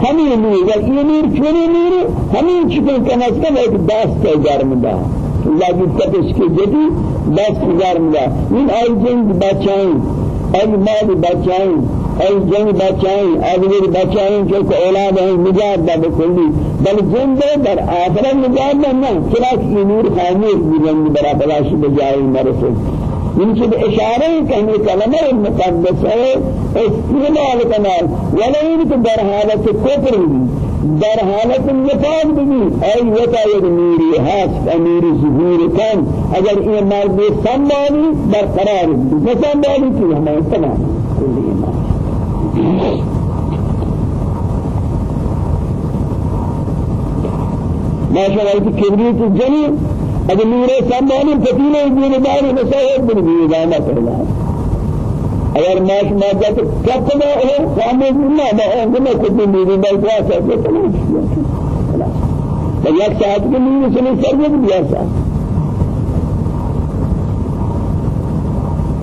ہمیں نور یہ نور چوری نور ہمیں چکن کم از کم ایک دس کے جرم دا لگی تپش کی جدی دس جرم دا ان آئی جنگ بچائیں آئی مال بچائیں أي جن بچائیں أغير بچائیں جو أولاد ہیں نجات دا بكلی بل جن دے در آخرت نجات دا نا چلاک کی نور خامیر بلند برا بلاش بجائے مرسل من شد اشارہ کہنے کلمہ المقدس ہے استعمال کنال ولئن در حالت کفر در حالت نفاق بھی ای وتا یک نوری ہاس نوری ظهور کن. اگر یہ مرد سنبالی برقرار بھی سنبالی کی ہمیں تمام کلی ایمان ما شاء الله كبريت الجنين اگر نور سامان فتيله دين دار مسائل بن دانا کرنا اگر ماش ما جات کب ما ہے خاموش نہ ما ہے کچھ نہیں نہیں بل کیا ہے خلاص یک ساعت کے لیے چلے سر میں دیا سا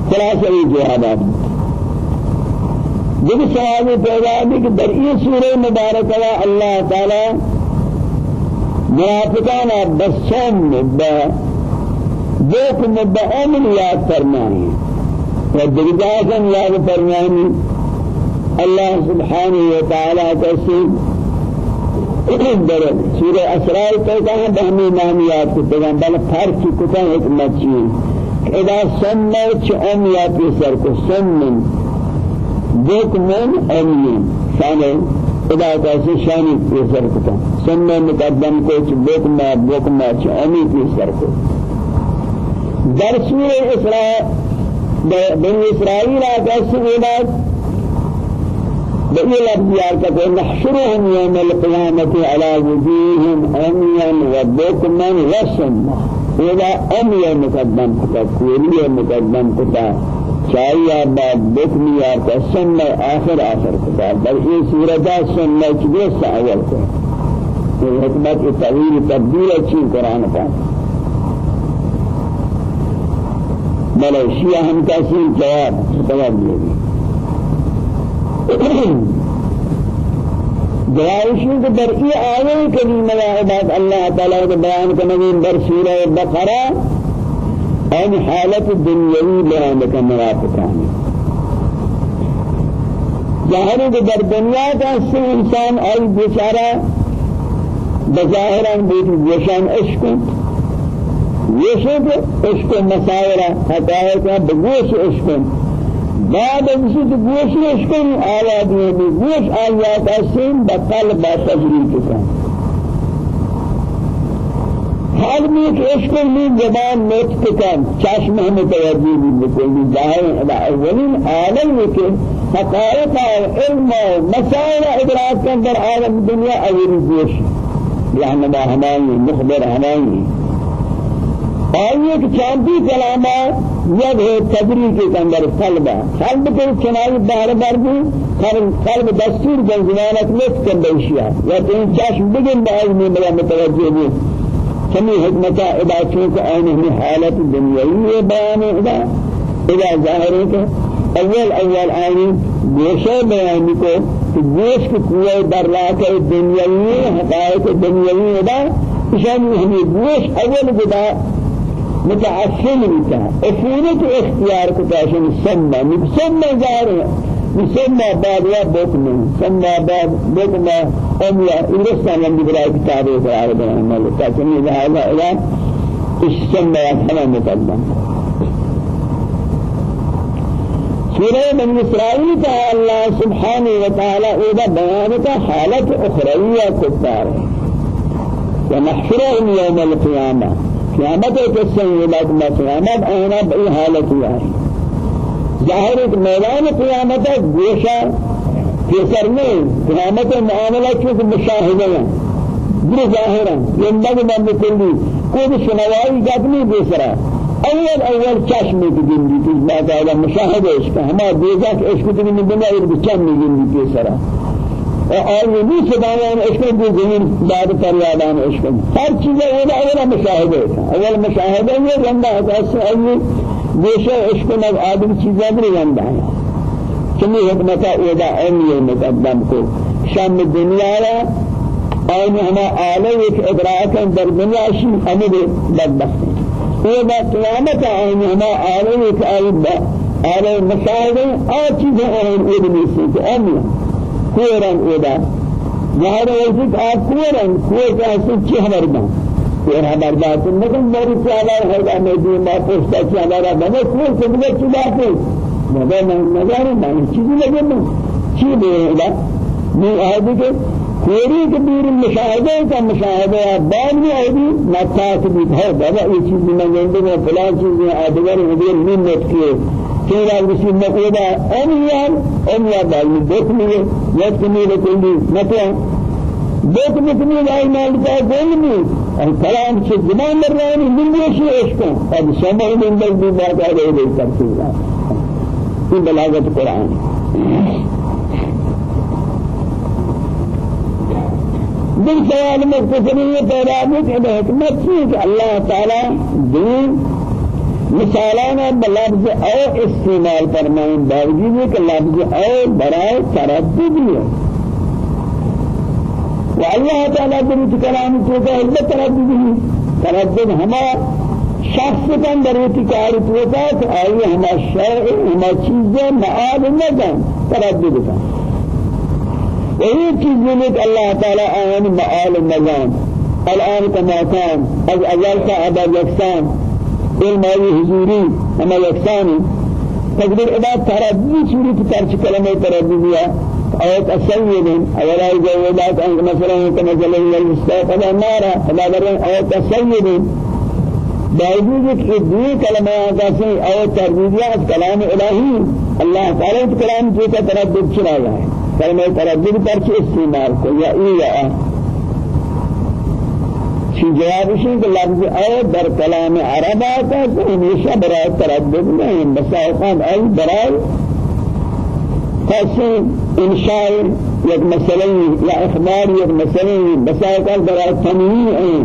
خلاص یہ جواب جب سوال پیدا ہے کہ در یہ سورہ مبارکہ اللہ تعالی منافقان بسم با دیکھ مبہم یاد فرمائیں و درجاتاً یاد فرمائیں اللہ سبحانہ و تعالی کسی در سورہ اسرار کو کہاں بہمی نام یاد کرتے ہیں بل فرق کتا حکمت چیئے اذا سمت ام یا پیسر کو سمن بكم أمين شان إذا كاسي شاني في سرقتا سنة مقدم کو بكم بكم أمي في سرقتا در سورة إسراء بني إسرائيل آكاسي إذا بأي لفظ ياركت نحشرهم يوم القيامة على وجوههم أميا وبكما وسما إذا أميا مقدم كتا كوريا مقدم كتا چاہیے بعد یا قسم میں آخر آخر کتا بل یہ صورت سن میں چدے ساول کو یہ حکمت کی تغییر تبدیل شیعہ ہم کیسی جواب جواب دے گی جوابشی کہ در ای آیے کریمہ عباد اللہ تعالی کے بیان کرنے در سورہ بقرہ آن حالت دنیوی بیان کا منافقان ظاہر ہے در دنیا کا سے انسان اور بیچارہ بظاہران بیت گوشان عشق. عشق عشق مسائل حقائق بگوش عشق بعد اسی تو گوش عشق آیات میں گوش آیات اسیم بقلب تجریب کا حال کہ عشق میں زبان نطق کن چشم ہم متوجہ بھی بکلی ظاہر ہے اولین عالم ہے کہ حقائق علم و کے اندر عالم دنیا اولی گوش۔ یعنی با ہمانی مخبر ہمانی یہ کہ چاندی کلامات یہ ہے تدریج کے اندر قلب. قلب کو چنائی بار بار بھی قلب دستور جنزمانت نطق کن بیشیا یا تو چشم بگن بعض میں متوجہ بھی سمی حکمت ادا چونکہ آئین ہمیں حالت دنیاوی بیان ادا ادا ظاہر ہے کہ اول اول آئین گوشہ بیان کو کہ گوش کی قوہ در لاکہ دنیاوی حقائق دنیاوی ادا اشان ہمیں گوش اول بدا متعفن بتا افونت اختیار کو تاشن سمنا سمنا ظاہر بعد يا بكم سمى بعد بكم أم يا إنسان لم يقرأ كتابه في العرب العمل لكن إذا هذا إلى السمى يفهم مقدم. سورة من إسرائيل تعالى سبحانه وتعالى إذا بيانك حالة أخرى كفار. ونحشرهم يوم القيامة قيامة كالسيدات ما قيامة أنا بأي حالة يعني ظاہر ایک میدان قیامت ہے گوشا کیسر میں قیامت معاملہ چونکہ مشاہدہ ہیں در ظاہرا یندگ بند کلی کوئی سنوائی جات نہیں دوسرا اول اول چشمی کی زندگی کی بات ہے مشاہدہ کا۔ ہمارا اس کو تمہیں بنا ایک بچن میں زندگی کیسرا آئی بھی صدایان عشق بھی زمین بعد فریادان عشق ہر چیز اولا مشاہدہ ہے اول مشاہدہ یہ رندہ ہے اس آئی دیشہ عشق نب آدم چیزیں بھی رندہ ہے چمی حکمتا اولا علمی مقدم کو شام دنیا را آئین ہما آلے ایک ادراکا در دنیا شی حمد بدبخت. اولا قیامت آئین ہما آلے ایک آئین آلے مشاہدہ آ چیزیں آئین علمی سے کہ امیا کورن اودا ظاهر وجود آپ کورن کوئی کیسے چی خبر دا کوئی خبر دا تو نکن میری چالا ہوگا میں دی ما پوچھتا چی ہمارا بنا کوئی سے بنا چی بات ہے مگر میں نظر میں چیزی لگے میں چی لے ہوگا میں آدھی کے کوری کبیر مشاہدہ کا مشاہدہ بعد میں آدھی نتاک بھی ہے بابا یہ چیز میں گندے میں فلان چیزیں آدھگر مدیر منت کیے كيرا بسم مقودا أميان أميان بالي بكمي يكمي لكلي نتوى بكمي كمي لاي مالكا بولمي الكلام سے زمان مر رہا ہے من یہ عشق. اب من بل بھی بات آ رہی ہے کرتے ہیں یہ بلاغت قرآن. دل سوال مختصر یہ پیدا ہے کہ حکمت کہ اللہ تعالی دین مثالانا بلفظ أو استعمال فرمائیں باوجود ہے کہ لفظ أو برائے تردد ہے۔ والله تعالی درود کلام تو کا ہے تردد ہے تردد ہما شخص کا درود کار تو کا کہ آئی ہما شرع ہما چیزیں معاد نہ جان تردد کا۔ وہی چیزیں کہ اللہ تعالی آن معال نظام الآن كما كان از أجل كأبا يكسان الماوي حضوري أما يكساني تقدر إذا تردد سوري تترش كلمة ترددية أو تسيد أولا يجوزات أنك مثلا كمثلا المستقبل النار فلا برن أو تسيد باوجود کہ دو کلمات سے أو تردیدیات کلام الہی اللہ تعالی کلام جو کا تردد چلا ہے کلمہ تردد پر استعمال کو یا یا شی جوابشی کہ لفظ أو در کلام عرب آتا تو ہمیشہ برای تردد نہیں بسا اوقات ای برای خاصی انشاء یک مسئلہ یا أخبار یک مسئلہ بسا اوقات برای تنویع ہیں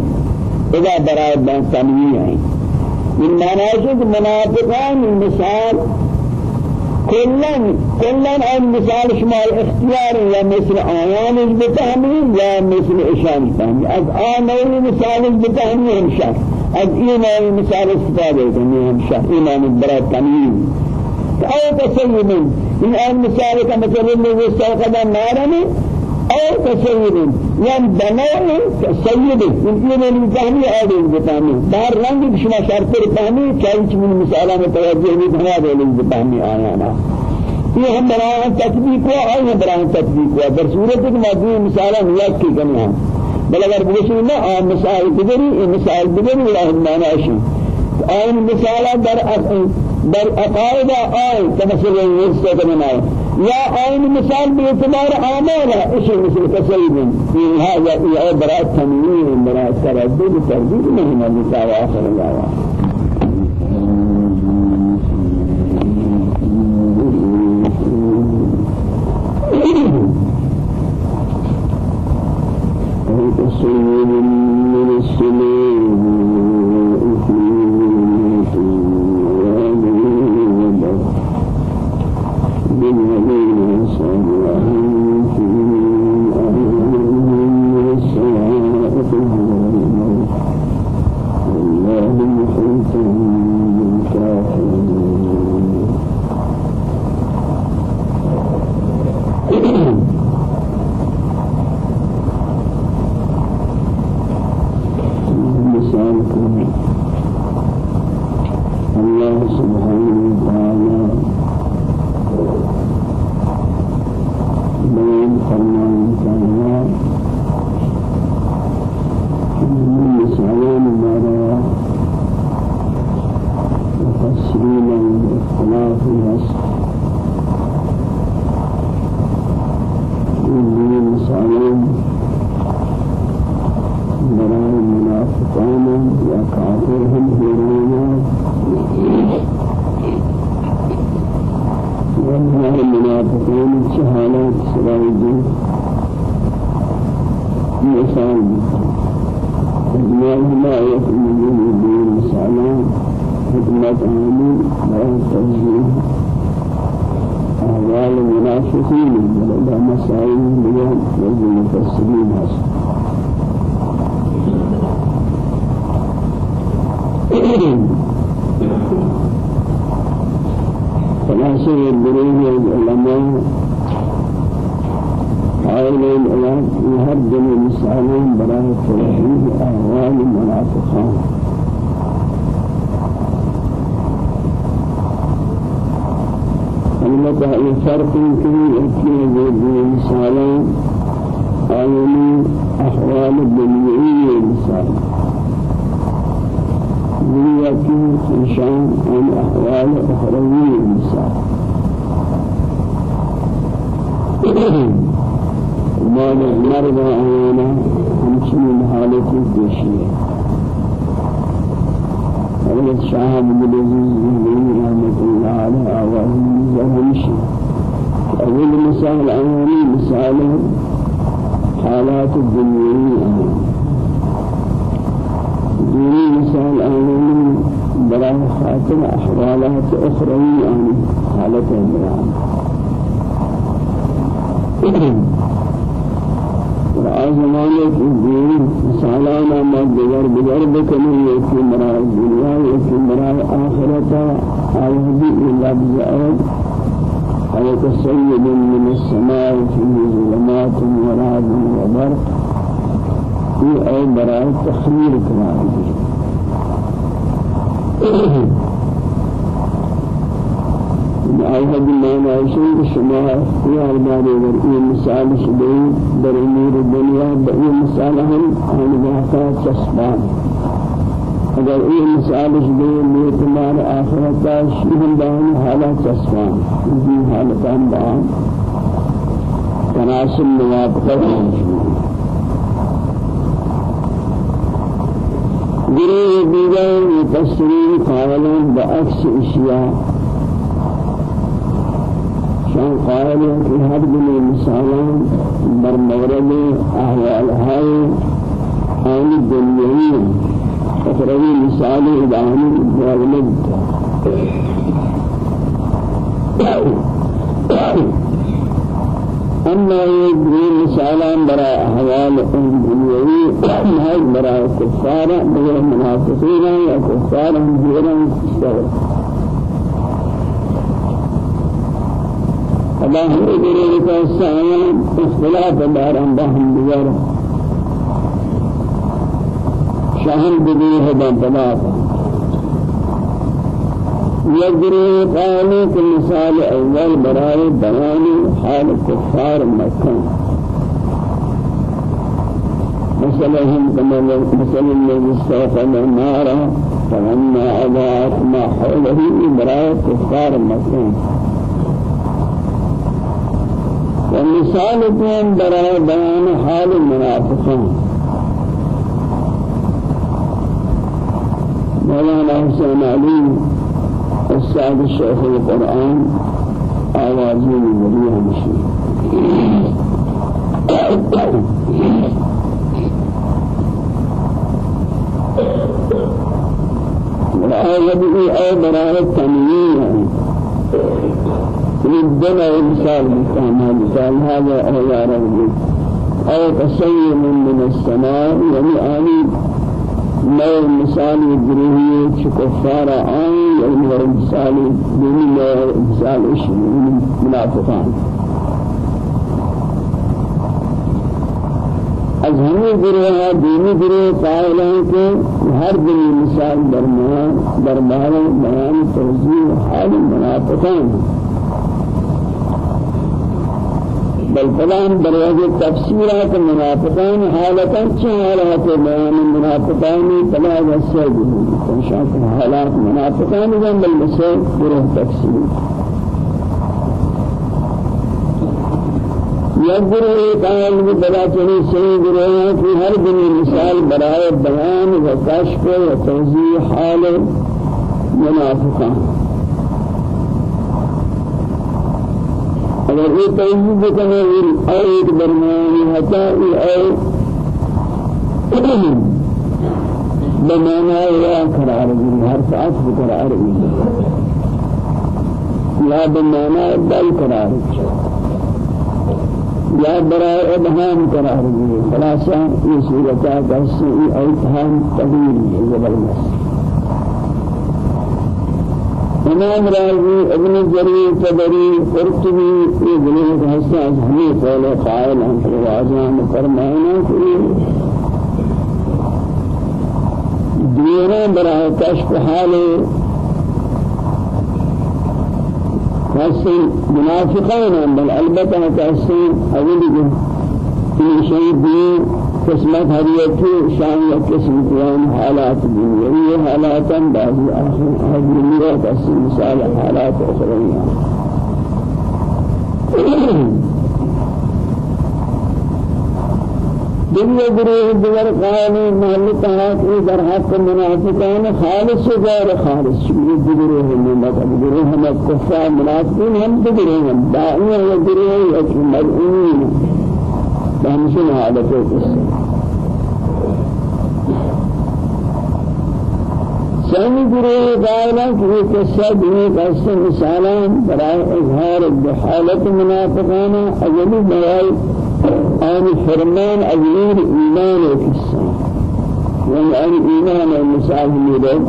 اذا برای بان تنویع ہیں من معنی ہے منافقان مثال كلن كلن أن مثال شمال اختيار يا مثل آيان بتهمي يا مثل إشان بتهمي از آن مثال بتهمي هم شر از إيمان مثال استفادة بتهمي هم شر إيمان البراد تميم أو تسيب إن آن مثال كمثل اللي يستوقد النار أو تسيب يعني بناء تسيب من إيمان بتهمي آدم بتهمي دار رنگ شما شرط بتهمي كايش من مثالا متوجه بتهمي بتهمي آيانا یہ ہم بنایا تطبیق ہوا اور یہ بنایا تطبیق ہوا۔ در صورت کہ مادی مثالا نیت کی کرنا ہے بل اگر نا آن مثال بدری یہ مثال بدری اللہ معنی شی آن مثالا در در عقائد آئی كمثل النسبة كمان يا آن مثال باعتبار آمال إيش مثل تسيب هذا يا براء تنوير براء تردد تردد مهم المثال آخر الله ما يكون من مثالا حكمة لا تجزيه أهوال المنافقين ولدى مسائل اليوم لازم المفسرين هذا. خلاصة الدروج العلماء حاولوا الآن يهدم المسألين براءة توحيد أهوال المنافقين. البته الفرق كبير في بين مثالين عالمي أحوال الدنيوية مثال دنيا نشان عن أحوال أخروية مثال ما نرضى أنا همشي حالتي بشيء حضرت شاه بن العزيز رحمة الله عليه آواز همشي أول مثال أولي مثال حالات الدنيوية ديني مثال أولي برای خاطر أحوالات أخرى يعني حالة الإمران زمانه في الدين مثالانا ما بغير بغير بكمل يكي مراء الدنيا يكي مراء آخرتا آيهدي إلا بزعرد أو كسيد من السماء فيه ظلمات ورعد وبرق في أي براء تخمير كمان أيها بالله عايشين بالشماء يا عبادي ورئي مثال شبيه در أمور الدنيا بأي مثال هم عن ذاك تسبان اگر این مثالش دے لیے تمہارے آخرت کا شیہم بہن حالت چسکان این حالتان بہن تناسب موافقت گروہ دیگر مفسرین قائلان بعکس اشیاء کہ ہر دن مثالان بر مورد احوال ہے آن دنیاوی أخروي مثال إدعام الولد أما يجري مثالا براء أحوال الدنيوي هاي براء كفار بغير منافقين يا كفار غير مستوى الله يجري لك السلام اختلاف دارهم بهم بغيره شاہم بدی ہے بنا يجري قالوا مثال أول براء بيان حال كفار مكة مثلهم كما مثل الذي استوقد النار فلما أضاءت ما حوله براء كفار مكة ومثال براء بيان حال المنافقين مولانا حسين علي أستاذ الشيخ القرآن آوازين بريها مشي والآية بإي أي براءة تنمية ربنا ومثال مثال مثال هذا يا رب. أو تسيم من السماء يعني آمين نو مثال گروهی چه کفار آن یا نو مثال دینی نو مثال منافقان. از همه گروه دینی گروه قائل ہیں کہ ہر دنی مثال درمیان دربار بیان توضیح حال منافقان. بل فلان دروازه تفسيرات المنافقين حالة چه حالات بيان المنافقين فلا يسيد تنشاف حالات المنافقين جنب المسيد بره تفسير يقدر قال بلا چني سي گروه في هر دن مثال برائے بیان و کشف حال منافقان. اگر یہ توجہ کرنے اور ایک درمیانی ہتا ای اے بمعنى يا قرار هر ساعت قرار لا بمعنى بل قرار یا برای أبهام قرار دیئے خلاصہ یہ صورتہ کا سئی ابهام تغییر زبردست. امام راضی ابن جریر تبری قرطبی یہ دلیل حساس ہمیں قول قائل ہم پروازان فرمائنا کہ دیرہ برای کشف حال كاسين منافقين بل البته كاسين أولي في شيء دي قسمت هديته شان قسم قيام حالات دنيوية حالات بعض آخر هذه المرة كاسين مثال حالات أخرى. دنیا گروہ دیگر قائمی محل تحاقی در حق خالص و خالص. یہ گروہ ہیں مطلب گروہ ہم کفار منافقین ہم گروہ ہیں داعیہ و گروہ یک بہمشن حالت قصہ ثاني گروہ قائلہ کہ یہ قصہ دنیا قصہ مثالان برای اظہار بحالت منافقان اجلی برای آن فرمان أجير إيمان يعني أن إيمان المساعد ميلاد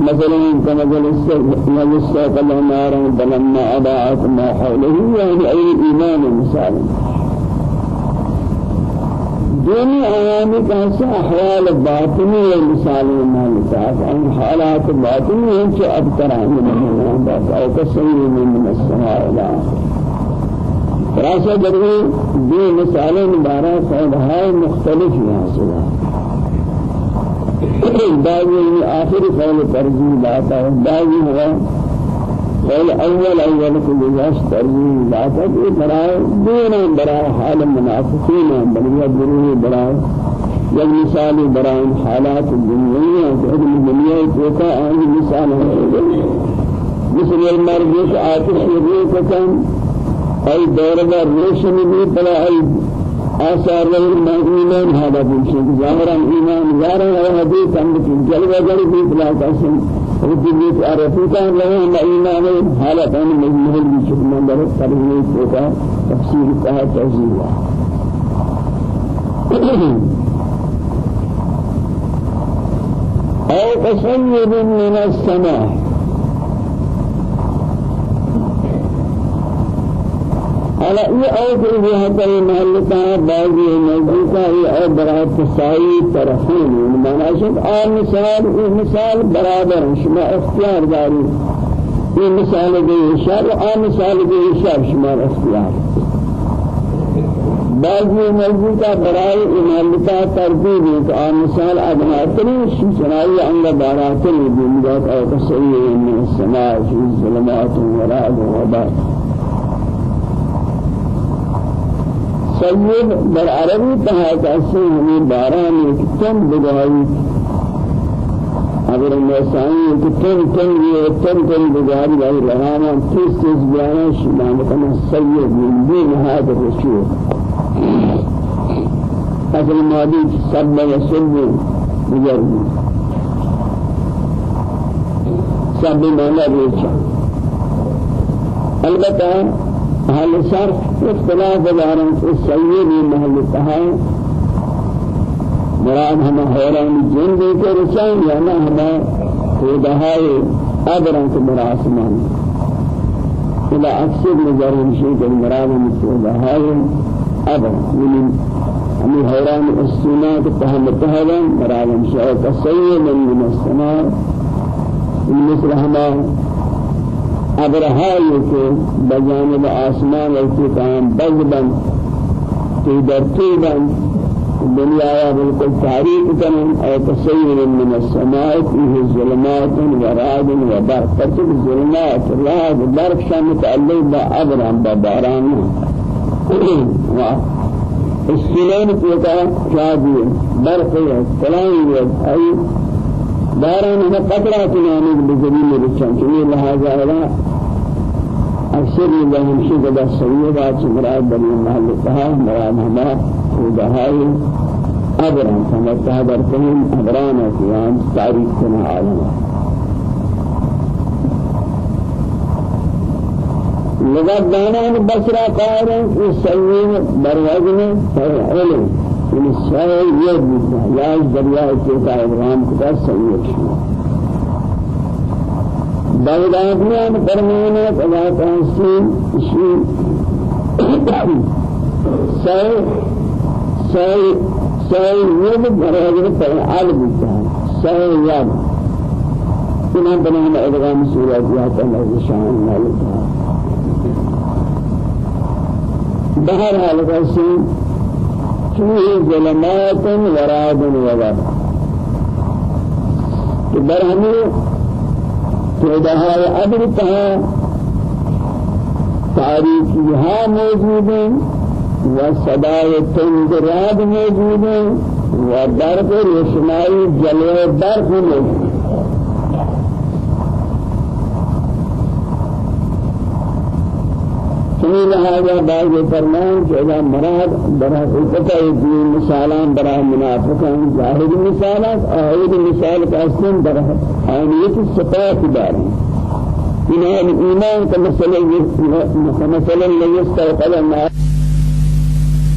مثلا كمثل السيف الله نارا فلما أضاعت ما حوله يعني أي إيمان المساعد دوني آيامي كهسا أحوال باطنية مثال ما لتعرف عن حالات باطنية انت أبتر عن من أو كسير من السماء آخر خلاصہ درگی دو مثالیں بارہ فائدہائے مختلف یہاں سے بعضی آخری قول ترجیح لاتا ہے بعضی ہوا اول أول کو جاش ترجیح لاتا ہے یہ برائے دون برائے حال منافقین بلکہ گروہ برائے یک مثال برائے حالات کہ دنیا کو کا آنی مثال مثل المرد ایک آتش روح کا أي دورة روشن بھی بلا أي آثار المؤمنين هذا بيشين ظاهرا إيمان ظاهرا حديث عن جلوة جلوة في بلا قسم وجدت عرفتا لهم إيمان حالة أن مجموع بيشين من درس تربية كذا تفسير كذا توزيع أو تصيب من السماء على أو في هذا المحل بعضی موجود ہے اور برات سائی طرفین معنی شد آن مثال یہ مثال برابر شما اختیار داری. یہ مثال دے شر آن مثال دے شر شما اختیار. بعضی موجود کا برائے امامتا ترتیب کہ آن مثال ادنا ترین شمسنائی انگا باراتن بمدات أو تصویر من السماء في ظلمات ورعد وبرد سید در عربی تها کسی ہمیں باران ایک تن بگائی اگر مسائل کہ تن تن یہ تن تن بگائی لائی رہانا تیز تیز بیانا شمان کنا سید من دین هذا الرسول اصل ماضی سب و سب بجرد سب مانا ریچا البتہ أهل صرف اختلاف دارن السيد محل تهاي مراد ہم حیران جن دے کے رسان یا نہ ہم خودہائے ابران کے مراسمان إلى اکثر نظر شيء کہ مراد ہم خودہائے ابر من ہم حیران السنات تهم تهوان مراد ہم شاء السيد من السماء مثل ہمارا ابرهایی که بجانب آسمان ارتقام بزبن في درتیبن دنیا بالکل تاریخ کنن أو تصویر من السماء فيه ظلمات ورعد وبرق فتك ظلمات رعد برق شان متعلق بأبرام بباران السلام كوتا شادي برق فلان أي داران ہمیں قطرہ کنانے بزمین بچان چنی لہذا ہے اکثر یہ ہمشی قدر سویہ بات مراد بنی محل تہا مراد ہما خودہائی أبرا سمتها بركهم أبرانا فيان تاريخ سنة عالمه لقد دانا بصرة قائرا في السلمين بروجنا فعلم من السائل يد يا دريا كيتا إبراهيم كتا سيد بغداد میں فرمانا خدا تحسین اسی سي سي سي يد بروجنا فعل بيتا سي يد إنها بنانا إدغام سورة جهة الله شان بهر حال قسم فيه ظلمات وراد وغر برهمي تودها عبر تها تاریخیها موجود ہیں و صدای تنگراد موجود ہیں و برق موجود سمی لہذا بعض فرمان اذا مراد برا حقیقت کہ مثالان برا منافقان ظاہر مثالات آئید مثال کا اسم برا آئیت صفات دار إنها الإيمان كمثل مثلا لا يستوقع الناس